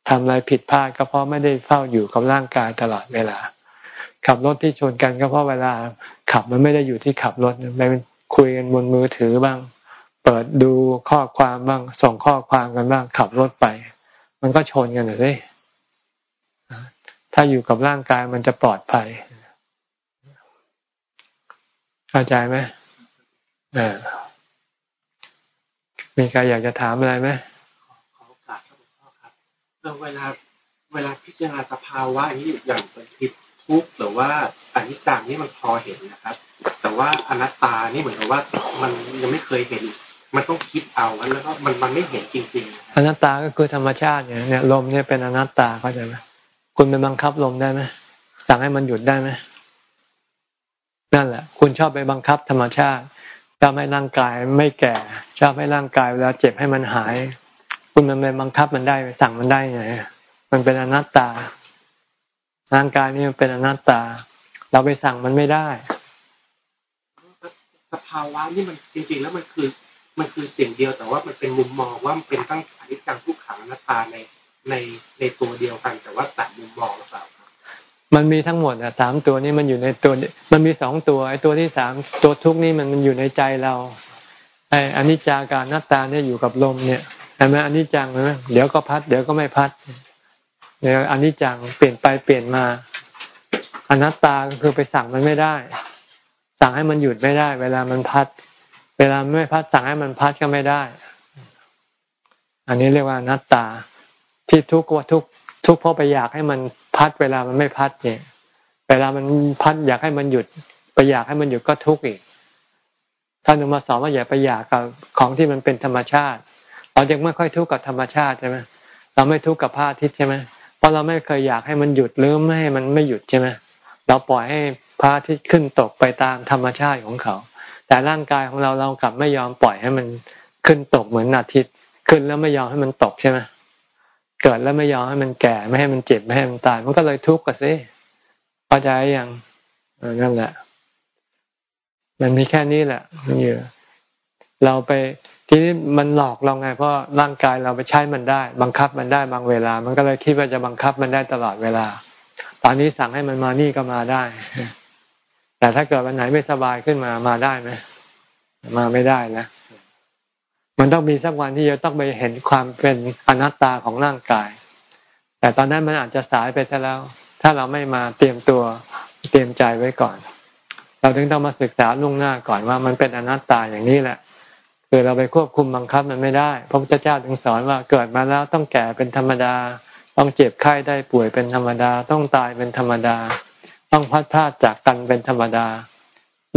ทำอะไรผิดพลาดก็เพราะไม่ได้เฝ้าอยู่กับร่างกายตลอดเวลา ขับรถที่ชนกันก็เพราะเวลา ขับมันไม่ได้อยู่ที่ขับรถไปคุยกันบนมือถือบ้าง เปิดดูข้อความบ้างส่งข้อความกันบ้าง ขับรถไป มันก็ชนกันเลย ถ้าอยู่กับร่างกายมันจะปลอดภัย เข้าใจไหมเออมีใครอยากจะถามอะไรไหมขอโอกาสครับหลวงพ่อครับเวลาเวลาพิจารณาสภาวะนี้อย่างเป็นทิพทุกหรือว่าอนิจจังนี่มันพอเห็นนะครับ แต่ว่าอนัตตานี่เหมือนกับว่ามันยังไม่เคยเห็น มันต้องคิดเอาแล้วก็มันมันไม่เห็นจริง ๆ อนัตตาก็คือธรรมชาติเนี่ยลมเนี่ยเป็นอนัตตาเข้าใจไหม คุณไปบังคับลมได้ไหมสั่งให้มันหยุดได้ไหมนั่นแหละ คุณชอบไปบังคับธรรมชาติชอบให้ร่างกายไม่แก่ชอบให้ร่างกายเวลาเจ็บให้มันหาย คุณมันไปบังคับมันได้สั่งมันได้ไงมันเป็นอนัตตา ร่างกายนี่มันเป็นอนัตตา เราไปสั่งมันไม่ได้สภาวะนี่มันจริง ๆ แล้วมันคือ มันคือสิ่งเดียวแต่ว่ามันเป็นมุมมองว่ามันเป็นตั้งอนิจจังทุกขังอนัตตาใน ในในตัวเดียวกัน แต่ว่าต่มุมมองหรือเปล่ามันมีทั้งหมดอะสามตัวนี้มันอยู่ในตัว มันมีสองตัวไอ้ตัวที่สามตัวทุกนี้มันมันอยู่ในใจเราไอ้อนิจจาการนัตตาเนี่ยอยู่กับลมเนี่ยเห็นไหมอนิจจังนะเดี๋ยวก็พัด เดี๋ยวก็ไม่พัดเนี่ยวอนิจจังเปลี่ยนไปเปลี่ยนมาอนัตตาก็คือไปสั่งมันไม่ได้ สั่งให้มันหยุดไม่ได้ เวลามันพัด เวลาไม่พัดสั่งให้มันพัดก็ไม่ได้ อันนี้เรียกว่าอนัตตา ที่ทุกข์ว่าทุกทุกข์เพราะไปอยากให้มันพัดเวลามันไม่พัดเนี่ย เวลามันพัดอยากให้มันหยุด ไปอยากให้มันหยุดก็ทุกข์อีกท่านมาสอนว่าอย่าไปอยากกับของที่มันเป็นธรรมชาติ เราจึงไม่ค่อยทุกข์กับธรรมชาติใช่ไหมเราไม่ทุกข์กับพระอาทิตย์ใช่ไหมเพราะเราไม่เคยอยากให้มันหยุดหรือไม่ให้มันไม่หยุดใช่ไหมเราปล่อยให้พระอาทิตย์ขึ้นตกไปตามธรรมชาติของเขา แต่ร่างกายของเราเรากลับไม่ยอมปล่อยให้มันขึ้นตกเหมือนอาทิตย์ ขึ้นแล้วไม่ยอมให้มันตกใช่ไหม เกิดแล้วไม่ยอมให้มันแก่ไม่ให้มันเจ็บไม่ให้มันตายมันก็เลยทุกข์กันสิพอใจยังนั่นแหละ มันมีแค่นี้แหละอยู่เราไปทีนี้มันหลอกเราไง เพราะร่างกายเราไปใช้มันได้ บังคับมันได้บางเวลา มันก็เลยคิดว่าจะบังคับมันได้ตลอดเวลา ตอนนี้สั่งให้มันมานี่ก็มาได้ แต่ถ้าเกิดวันไหนไม่สบายขึ้นมามาได้ไหมมาไม่ได้นะ มันต้องมีสักวันที่จะต้องไปเห็นความเป็นอนัตตาของร่างกาย แต่ตอนนั้นมันอาจจะสายไปซะแล้ว ถ้าเราไม่มาเตรียมตัวเตรียมใจไว้ก่อน เราถึงต้องมาศึกษาล่วงหน้าก่อนว่ามันเป็นอนัตตาอย่างนี้แหละคือเราไปควบคุมบังคับมันไม่ได้ พระพุทธเจ้าถึงสอนว่าเกิดมาแล้วต้องแก่เป็นธรรมดา ต้องเจ็บไข้ได้ป่วยเป็นธรรมดา ต้องตายเป็นธรรมดา ต้องพัดพลาดจากกันเป็นธรรมดา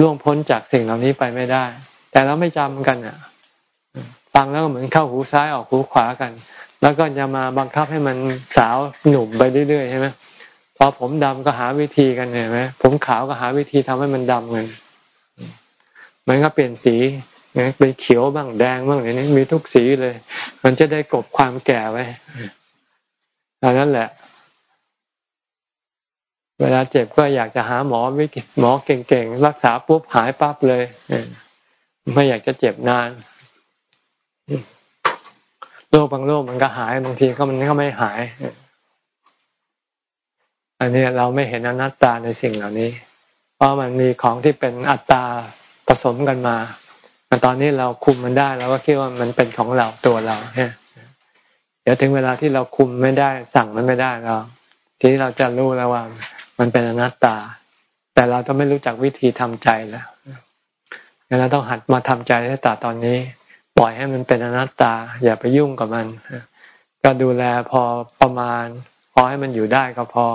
ล่วงพ้นจากสิ่งเหล่านี้ไปไม่ได้ แต่เราไม่จำกันอะ ฟังแล้วเหมือนเข้าหูซ้ายออกหูขวากัน แล้วก็จะมาบังคับให้มันสาวหนุ่มไปเรื่อยๆใช่ไหมพอผมดำก็หาวิธีกันเห็นไหมผมขาวก็หาวิธีทำให้มันดำกันมันก็เปลี่ยนสีเป็นเขียวบ้างแดงบ้างอย่างนี้มีทุกสีเลย มันจะได้กบความแก่ไว้ดังนั้นแหละ เวลาเจ็บก็อยากจะหาหมอวิกหมอเก่งๆ รักษาปุ๊บหายปั๊บเลยไม่อยากจะเจ็บนาน คบางโรคมันก็หายบางทีก็มันก็ไม่หาย อันนี้เราไม่เห็นอนัตตาในสิ่งเหล่านี้ เพราะมันมีของที่เป็นอัตตาผสมกันมาแต่ตอนนี้เราคุมมันได้เราก็คิดว่ามันเป็นของเราตัวเราเนี่ยเดี๋ยวถึงเวลาที่เราคุมไม่ได้สั่งมันไม่ได้เราทีนี้เราจะรู้แล้วว่า มันเป็นอนัตตา แต่เราต้องไม่รู้จักวิธีทำใจแล้วเราต้องหัดมาทำใจให้ตาตอนนี้ ปล่อยให้มันเป็นอนัตตา อย่าไปยุ่งกับมัน ก็ดูแลพอประมาณ พอให้มันอยู่ได้ก็พอ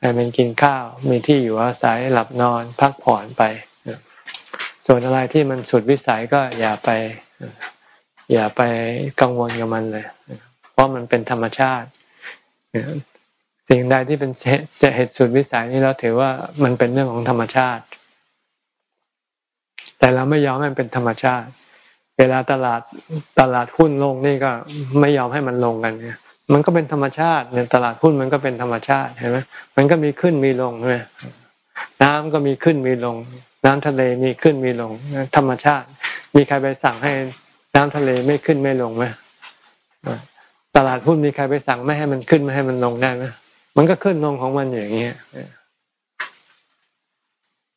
ให้มันกินข้าว มีที่อยู่อาศัยหลับนอนพักผ่อนไป ส่วนอะไรที่มันสุดวิสัยก็อย่าไป อย่าไปกังวลกับมันเลย เพราะมันเป็นธรรมชาติสิ่งใดที่เป็นเหตุสุดวิสัยนี้เราถือว่ามันเป็นเรื่องของธรรมชาติ แต่เราไม่ยอมให้มันเป็นธรรมชาติ เวลาตลาดตลาดหุ้นลงนี่ก็ไม่ยอมให้มันลงกันเนี่ยมันก็เป็นธรรมชาติเนี่ยตลาดหุ้นมันก็เป็นธรรมชาติเห็นไหมมันก็มีขึ้นมีลงใช่ไหมน้ำก็มีขึ้นมีลง น้ำทะเลมีขึ้นมีลงธรรมชาติ มีใครไปสั่งให้น้ำทะเลไม่ขึ้นไม่ลงไหมตลาดหุ้นมีใครไปสั่งไม่ให้มันขึ้นไม่ให้มันลงได้ไหมมันก็ขึ้นลงของมันอย่างเงี้ย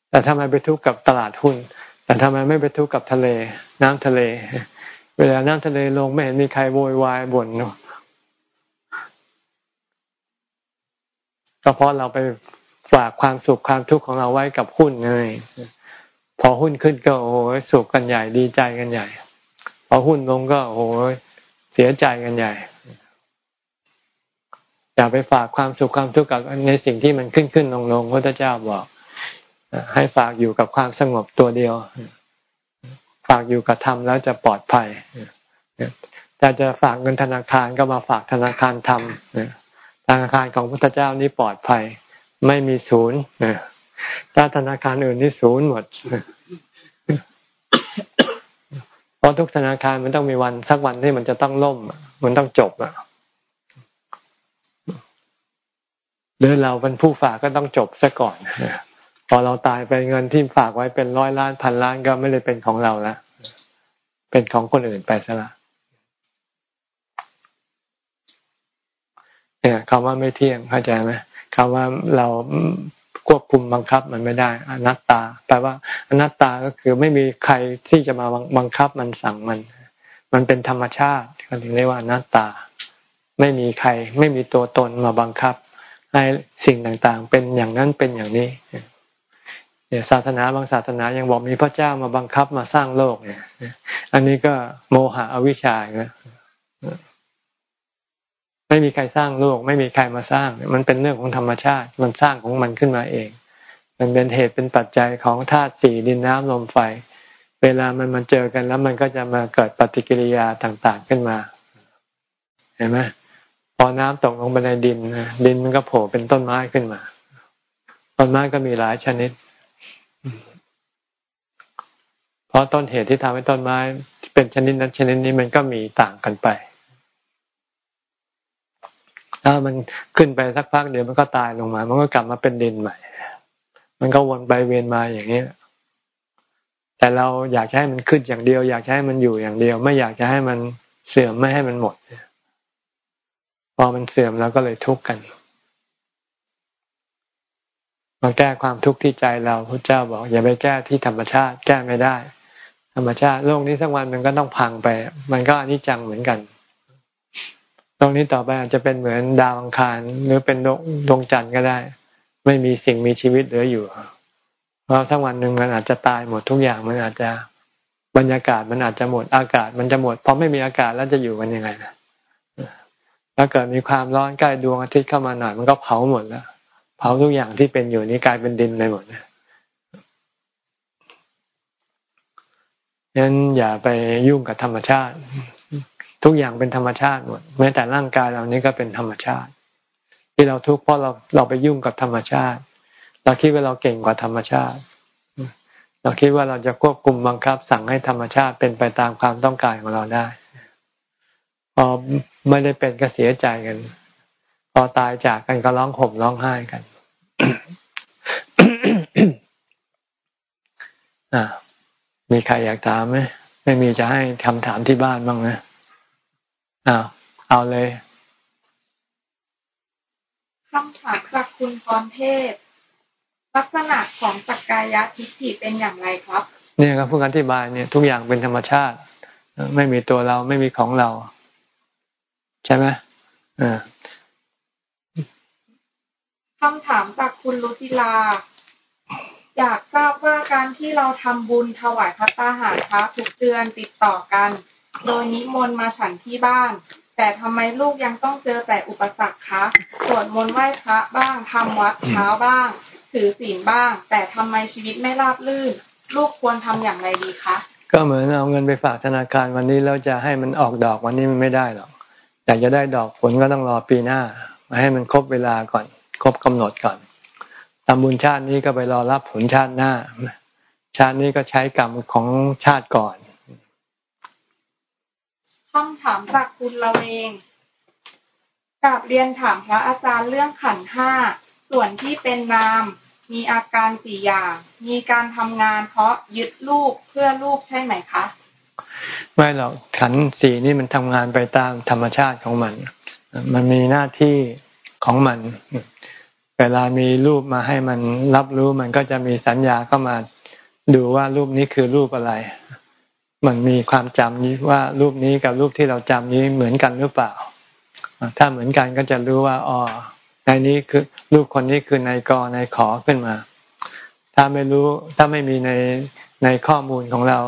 แต่ทำไมไปทุกข์กับตลาดหุ้น แต่ทำไมไม่ไปทุกข์กับทะเล น้ำทะเล เวลาน้ำทะเลลงไม่เห็นมีใครโวยวายบ่นเนาะก็เพราะเราไปฝากความสุขความทุกข์ของเราไว้กับหุ้นไงพอหุ้นขึ้นก็โอ้ยสุขกันใหญ่ดีใจกันใหญ่ พอหุ้นลงก็โอ้ยเสียใจกันใหญ่ อย่าไปฝากความสุขความทุกข์กับในสิ่งที่มันขึ้นขึ้นลงลงพระเจ้าบอก ให้ฝากอยู่กับความสงบตัวเดียว ฝากอยู่กับธรรมแล้วจะปลอดภัยถ้าจะฝากเงินธนาคารก็มาฝากธนาคารธรรมธนาคารของพระเจ้านี้ปลอดภัย ไม่มีศูนย์ถ้าธนาคารอื่นนี่ศูนย์หมดเพราะทุกธนาคารมันต้องมีวันสักวันที่มันจะต้องล่ม มันต้องจบอะหรือเราเป็นผู้ฝากก็ต้องจบซะก่อน พอเราตายไปเงินที่ฝากไว้เป็นร้อยล้านพันล้านก็ไม่ได้เป็นของเราแล้วเป็นของคนอื่นไปซะละเนี่ยคำว่าไม่เที่ยงเข้าใจไหมคำว่าเราควบคุมบังคับมันไม่ได้ อนัตตา แปลว่า อนัตตาก็คือไม่มีใครที่จะมาบังคับมันสั่งมัน มันเป็นธรรมชาติก็ถึงเรียกว่าอนัตตา ไม่มีใคร ไม่มีตัวตนมาบังคับ ให้สิ่งต่างๆ เป็นอย่างนั้นเป็นอย่างนี้ เนี่ยศาสนาบางศาสนายังบอกมีพระเจ้ามาบังคับมาสร้างโลกเนี่ย อันนี้ก็โมหะอวิชชานะไม่มีใครสร้างโลก ไม่มีใครมาสร้าง มันเป็นเรื่องของธรรมชาติ มันสร้างของมันขึ้นมาเอง มันเป็นเหตุเป็นปัจจัยของธาตุสี่ดินน้ำลมไฟ เวลามันมาเจอกันแล้วมันก็จะมาเกิดปฏิกิริยาต่างๆขึ้นมา เห็นไหมพอน้ำตกลงไปในดินดินมันก็โผล่เป็นต้นไม้ขึ้นมา ต้นไม้ก็มีหลายชนิด เพราะต้นเหตุที่ทำให้ต้นไม้ เป็นชนิดนั้นชนิดนี้มันก็มีต่างกันไป ถ้ามันขึ้นไปสักพักเดี๋ยวมันก็ตายลงมา มันก็กลับมาเป็นดินใหม่ มันก็วนไปเวียนมาอย่างนี้แต่เราอยากให้มันขึ้นอย่างเดียว อยากให้มันอยู่อย่างเดียว ไม่อยากจะให้มันเสื่อมไม่ให้มันหมด พอมันเสื่อมเราก็เลยทุกข์กัน มาแก้ความทุกข์ที่ใจเราพระเจ้าบอก อย่าไปแก้ที่ธรรมชาติ แก้ไม่ได้ ธรรมชาติโลกนี้สักวันมันก็ต้องพังไป มันก็อนิจจังเหมือนกันโลกนี้ต่อไปอาจจะเป็นเหมือนดาวอังคารหรือเป็นดวงจันทร์ก็ได้ ไม่มีสิ่งมีชีวิตเหลืออยู่เพราะสักวันหนึ่งมันอาจจะตายหมดทุกอย่างมันอาจจะบรรยากาศมันอาจจะหมดอากาศมันจะหมดพอไม่มีอากาศแล้วจะอยู่กันยังไงนะถ้าเกิดมีความร้อนใกล้ดวงอาทิตย์เข้ามาหน่อยมันก็เผาหมดแล้ว เผาทุกอย่างที่เป็นอยู่นี้กลายเป็นดินไปหมดนะงั้นอย่าไปยุ่งกับธรรมชาติ ทุกอย่างเป็นธรรมชาติหมดแม้แต่ร่างกายเรานี้ก็เป็นธรรมชาติ ที่เราทุกข์เพราะเราเราไปยุ่งกับธรรมชาติ เราคิดว่าเราเก่งกว่าธรรมชาติ เราคิดว่าเราจะควบคุมบังคับ สั่งให้ธรรมชาติเป็นไปตามความต้องการของเราได้พอไม่ได้เป็นก็เสียใจกัน พอตายจากกันก็ร้องห่มร้องไห้กัน มีใครอยากถามไหมไม่มีจะให้คำถามที่บ้านบ้างนะอ้าวเอาเลยคำถามจากคุณพรเทพ ลักษณะของสักกายทิฏฐิเป็นอย่างไรครับ เนี่ยครับผู้อธิบายเนี่ย ทุกอย่างเป็นธรรมชาติ ไม่มีตัวเราไม่มีของเรา ใช่ไหมอ่า คำถามจากคุณรุจิลาอยากทราบว่าการที่เราทำบุญถวายพระตาหารพระทุกเดือนติดต่อกัน โดยนิมนต์มาฉันที่บ้าน แต่ทำไมลูกยังต้องเจอแต่อุปสรรคคะสวดมนต์ไหว้พระบ้างทำวัดเช้าบ้าง ถือศีลบ้าง แต่ทำไมชีวิตไม่ราบรื่น ลูกควรทำอย่างไรดีคะก็เหมือนเอาเงินไปฝากธนาคารวันนี้แล้วจะให้มันออกดอกวันนี้มันไม่ได้หรอกอยากจะได้ดอกผลก็ต้องรอปีหน้า มาให้มันครบเวลาก่อน ครบกำหนดก่อนทำบุญชาตินี้ก็ไปรอรับผลชาติหน้า ชาตินี้ก็ใช้กรรมของชาติก่อนคำถามจากคุณละเวงกับเรียนถามพระอาจารย์เรื่องขันห้าส่วนที่เป็นนาม มีอาการสี่อย่าง มีการทำงานเพราะยึดลูกเพื่อลูกใช่ไหมคะ ไม่หรอกขันสี่นี่มันทำงานไปตามธรรมชาติของมัน มันมีหน้าที่ของมัน เวลามีรูปมาให้มันรับรู้มันก็จะมีสัญญาเข้ามาดูว่ารูปนี้คือรูปอะไร มันมีความจำนี้ว่ารูปนี้กับรูปที่เราจำนี้เหมือนกันหรือเปล่า ถ้าเหมือนกันก็จะรู้ว่าอ๋อในนี้คือรูปคนนี้คือในกอในขอขึ้นมา ถ้าไม่รู้ถ้าไม่มีในในข้อมูลของเรา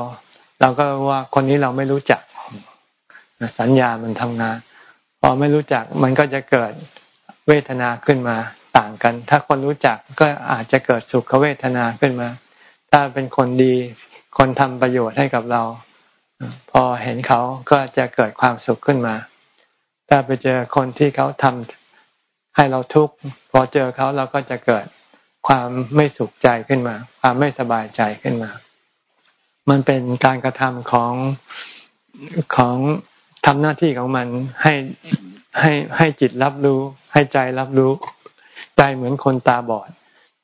เราก็ว่าคนนี้เราไม่รู้จัก สัญญามันทำงาน พอไม่รู้จักมันก็จะเกิดเวทนาขึ้นมา ต่างกัน ถ้าคนรู้จักก็อาจจะเกิดสุขเวทนาขึ้นมา ถ้าเป็นคนดี คนทำประโยชน์ให้กับเรา พอเห็นเขาก็จะเกิดความสุขขึ้นมา ถ้าไปเจอคนที่เขาทำให้เราทุกข์พอเจอเขาเราก็จะเกิดความไม่สุขใจขึ้นมา ความไม่สบายใจขึ้นมา มันเป็นการกระทำของของทำหน้าที่ของมันให้ให้ให้จิตรับรู้ ให้ใจรับรู้ ใจเหมือนคนตาบอด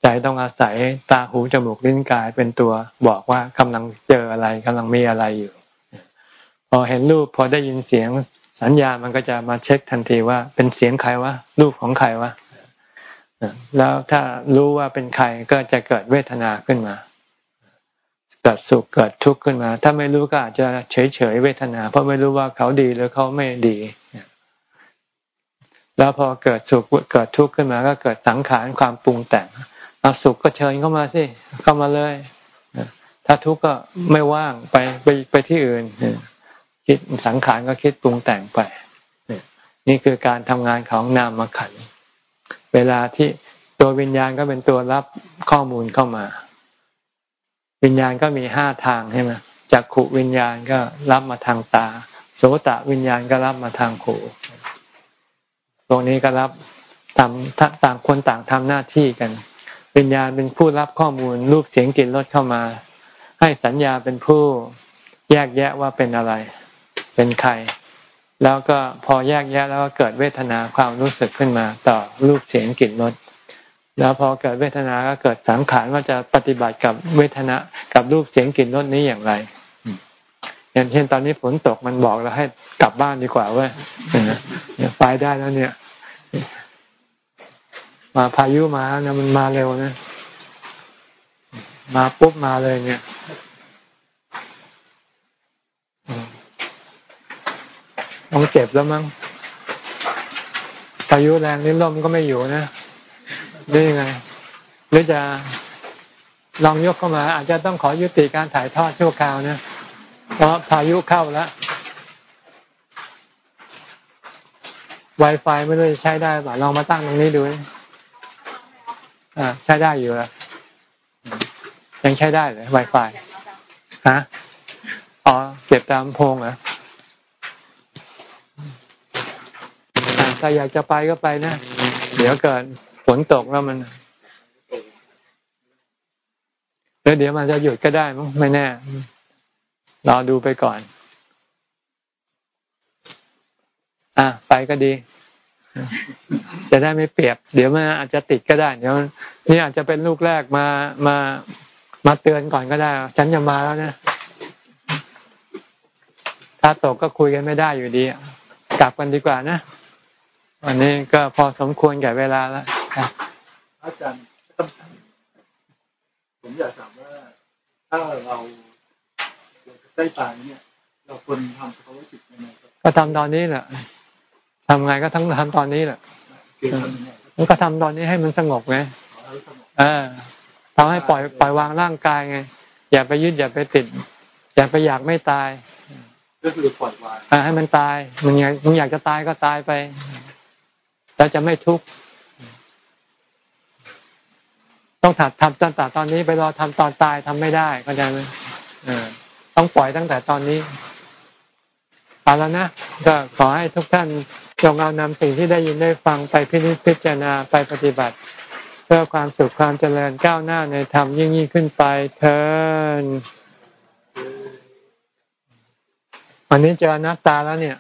ใจต้องอาศัยตาหูจมูกลิ้นกายเป็นตัวบอกว่ากำลังเจออะไรกำลังมีอะไรอยู่ พอเห็นรูปพอได้ยินเสียงสัญญามันก็จะมาเช็คทันทีว่าเป็นเสียงใครวะรูปของใครวะแล้วถ้ารู้ว่าเป็นใครก็จะเกิดเวทนาขึ้นมา เกิดสุขเกิดทุกข์ขึ้นมา ถ้าไม่รู้ก็อาจจะเฉยเฉยเวทนา เพราะไม่รู้ว่าเขาดีหรือเขาไม่ดี แล้วพอเกิดสุขเกิดทุกข์ขึ้นมาก็เกิดสังขารความปรุงแต่งเอาสุขก็เชิญเข้ามาสิเข้ามาเลยถ้าทุกข์ก็ไม่ว่างไปไปไปที่อื่นคิดสังขารก็คิดปรุงแต่งไปนี่คือการทำงานของนามขันเวลาที่ตัววิญญาณก็เป็นตัวรับข้อมูลเข้ามา วิญญาณก็มีห้าทางใช่ไหมจักขุวิญญาณก็รับมาทางตา โสตะวิญญาณก็รับมาทางหู พวกนี้ก็รับทำต่างคนต่างทำหน้าที่กัน วิญญาณเป็นผู้รับข้อมูลรูปเสียงกลิ่นรสเข้ามา ให้สัญญาเป็นผู้แยกแยะว่าเป็นอะไร เป็นใคร แล้วก็พอแยกแยะแล้วก็เกิดเวทนาความรู้สึกขึ้นมา ต่อรูปเสียงกลิ่นรสแล้วพอเกิดเวทนาก็เกิดสังขารว่าจะปฏิบัติกับเวทนากับรูปเสียงกลิ่นรสนี้อย่างไร อย่างเช่นตอนนี้ฝนตกมันบอกเราให้กลับบ้านดีกว่าเว้ย เนี่ยไปได้แล้วเนี่ย มาพายุมาเนี่ยมันมาเร็วนะ มาปุ๊บมาเลยเนี่ยต้องเจ็บแล้วมั้งพายุแรงนี่ลมก็ไม่อยู่นะนี่ยังไงหรือจะลองยกเข้ามา อาจจะต้องขอยุติการถ่ายทอดชั่วคราวนะเพราะพายุเข้าแล้ว Wi-Fi ไม่รู้จะใช้ได้ป่ะลองมาตั้งตรงนี้ดูอ่าใช้ได้อยู่แล้วยังใช้ได้เลย Wi-Fi ฮะอ๋อเก็บตามพงเหรอถ้าอยากจะไปก็ไปนะ เดี๋ยวเกิดฝนตกแล้วมันแล้วเดี๋ยวมันจะหยุดก็ได้มั้งไม่แน่รอดูไปก่อน อะไปก็ดี จะได้ไม่เปรียบ เดี๋ยวมันอาจจะติดก็ได้เดี๋ยวนี่อาจจะเป็นลูกแรกมามามาเตือนก่อนก็ได้ ฉันจะมาแล้วนะถ้าตกก็คุยกันไม่ได้อยู่ดีกลับกันดีกว่านะวันนี้ก็พอสมควรแก่เวลาแล้วอาจารย์ผมอยากถามว่า ถ้าเราใกล้ตายเนี่ย เราควรทำสภาวะจิตยังไงก็ทำตอนนี้แหละ ทำไงก็ทั้งทำตอนนี้แหละมันก็ทำตอนนี้ให้มันสงบไงเออทำให้ปล่อยปล่อยวางร่างกายไง อย่าไปยึดอย่าไปติด อย่าไปอยากไม่ตายก็คือปล่อยวางให้มันตาย มันอยากมันอยากจะตายก็ตายไป แล้วจะไม่ทุกข์ต้องถัดทำตั้งแต่ตอนนี้ไปรอทำตอนตายทำไม่ได้เข้าใจไหมต้องปล่อยตั้งแต่ตอนนี้เอาแล้วนะก็ขอให้ทุกท่าน จงเอานำสิ่งที่ได้ยินได้ฟังไปพินิจพิจารณาไปปฏิบัติ เพื่อความสุขความเจริญก้าวหน้าในธรรมยิ่งยิ่งขึ้นไปเทินวันนี้เจอหน้าตาแล้วเนี่ย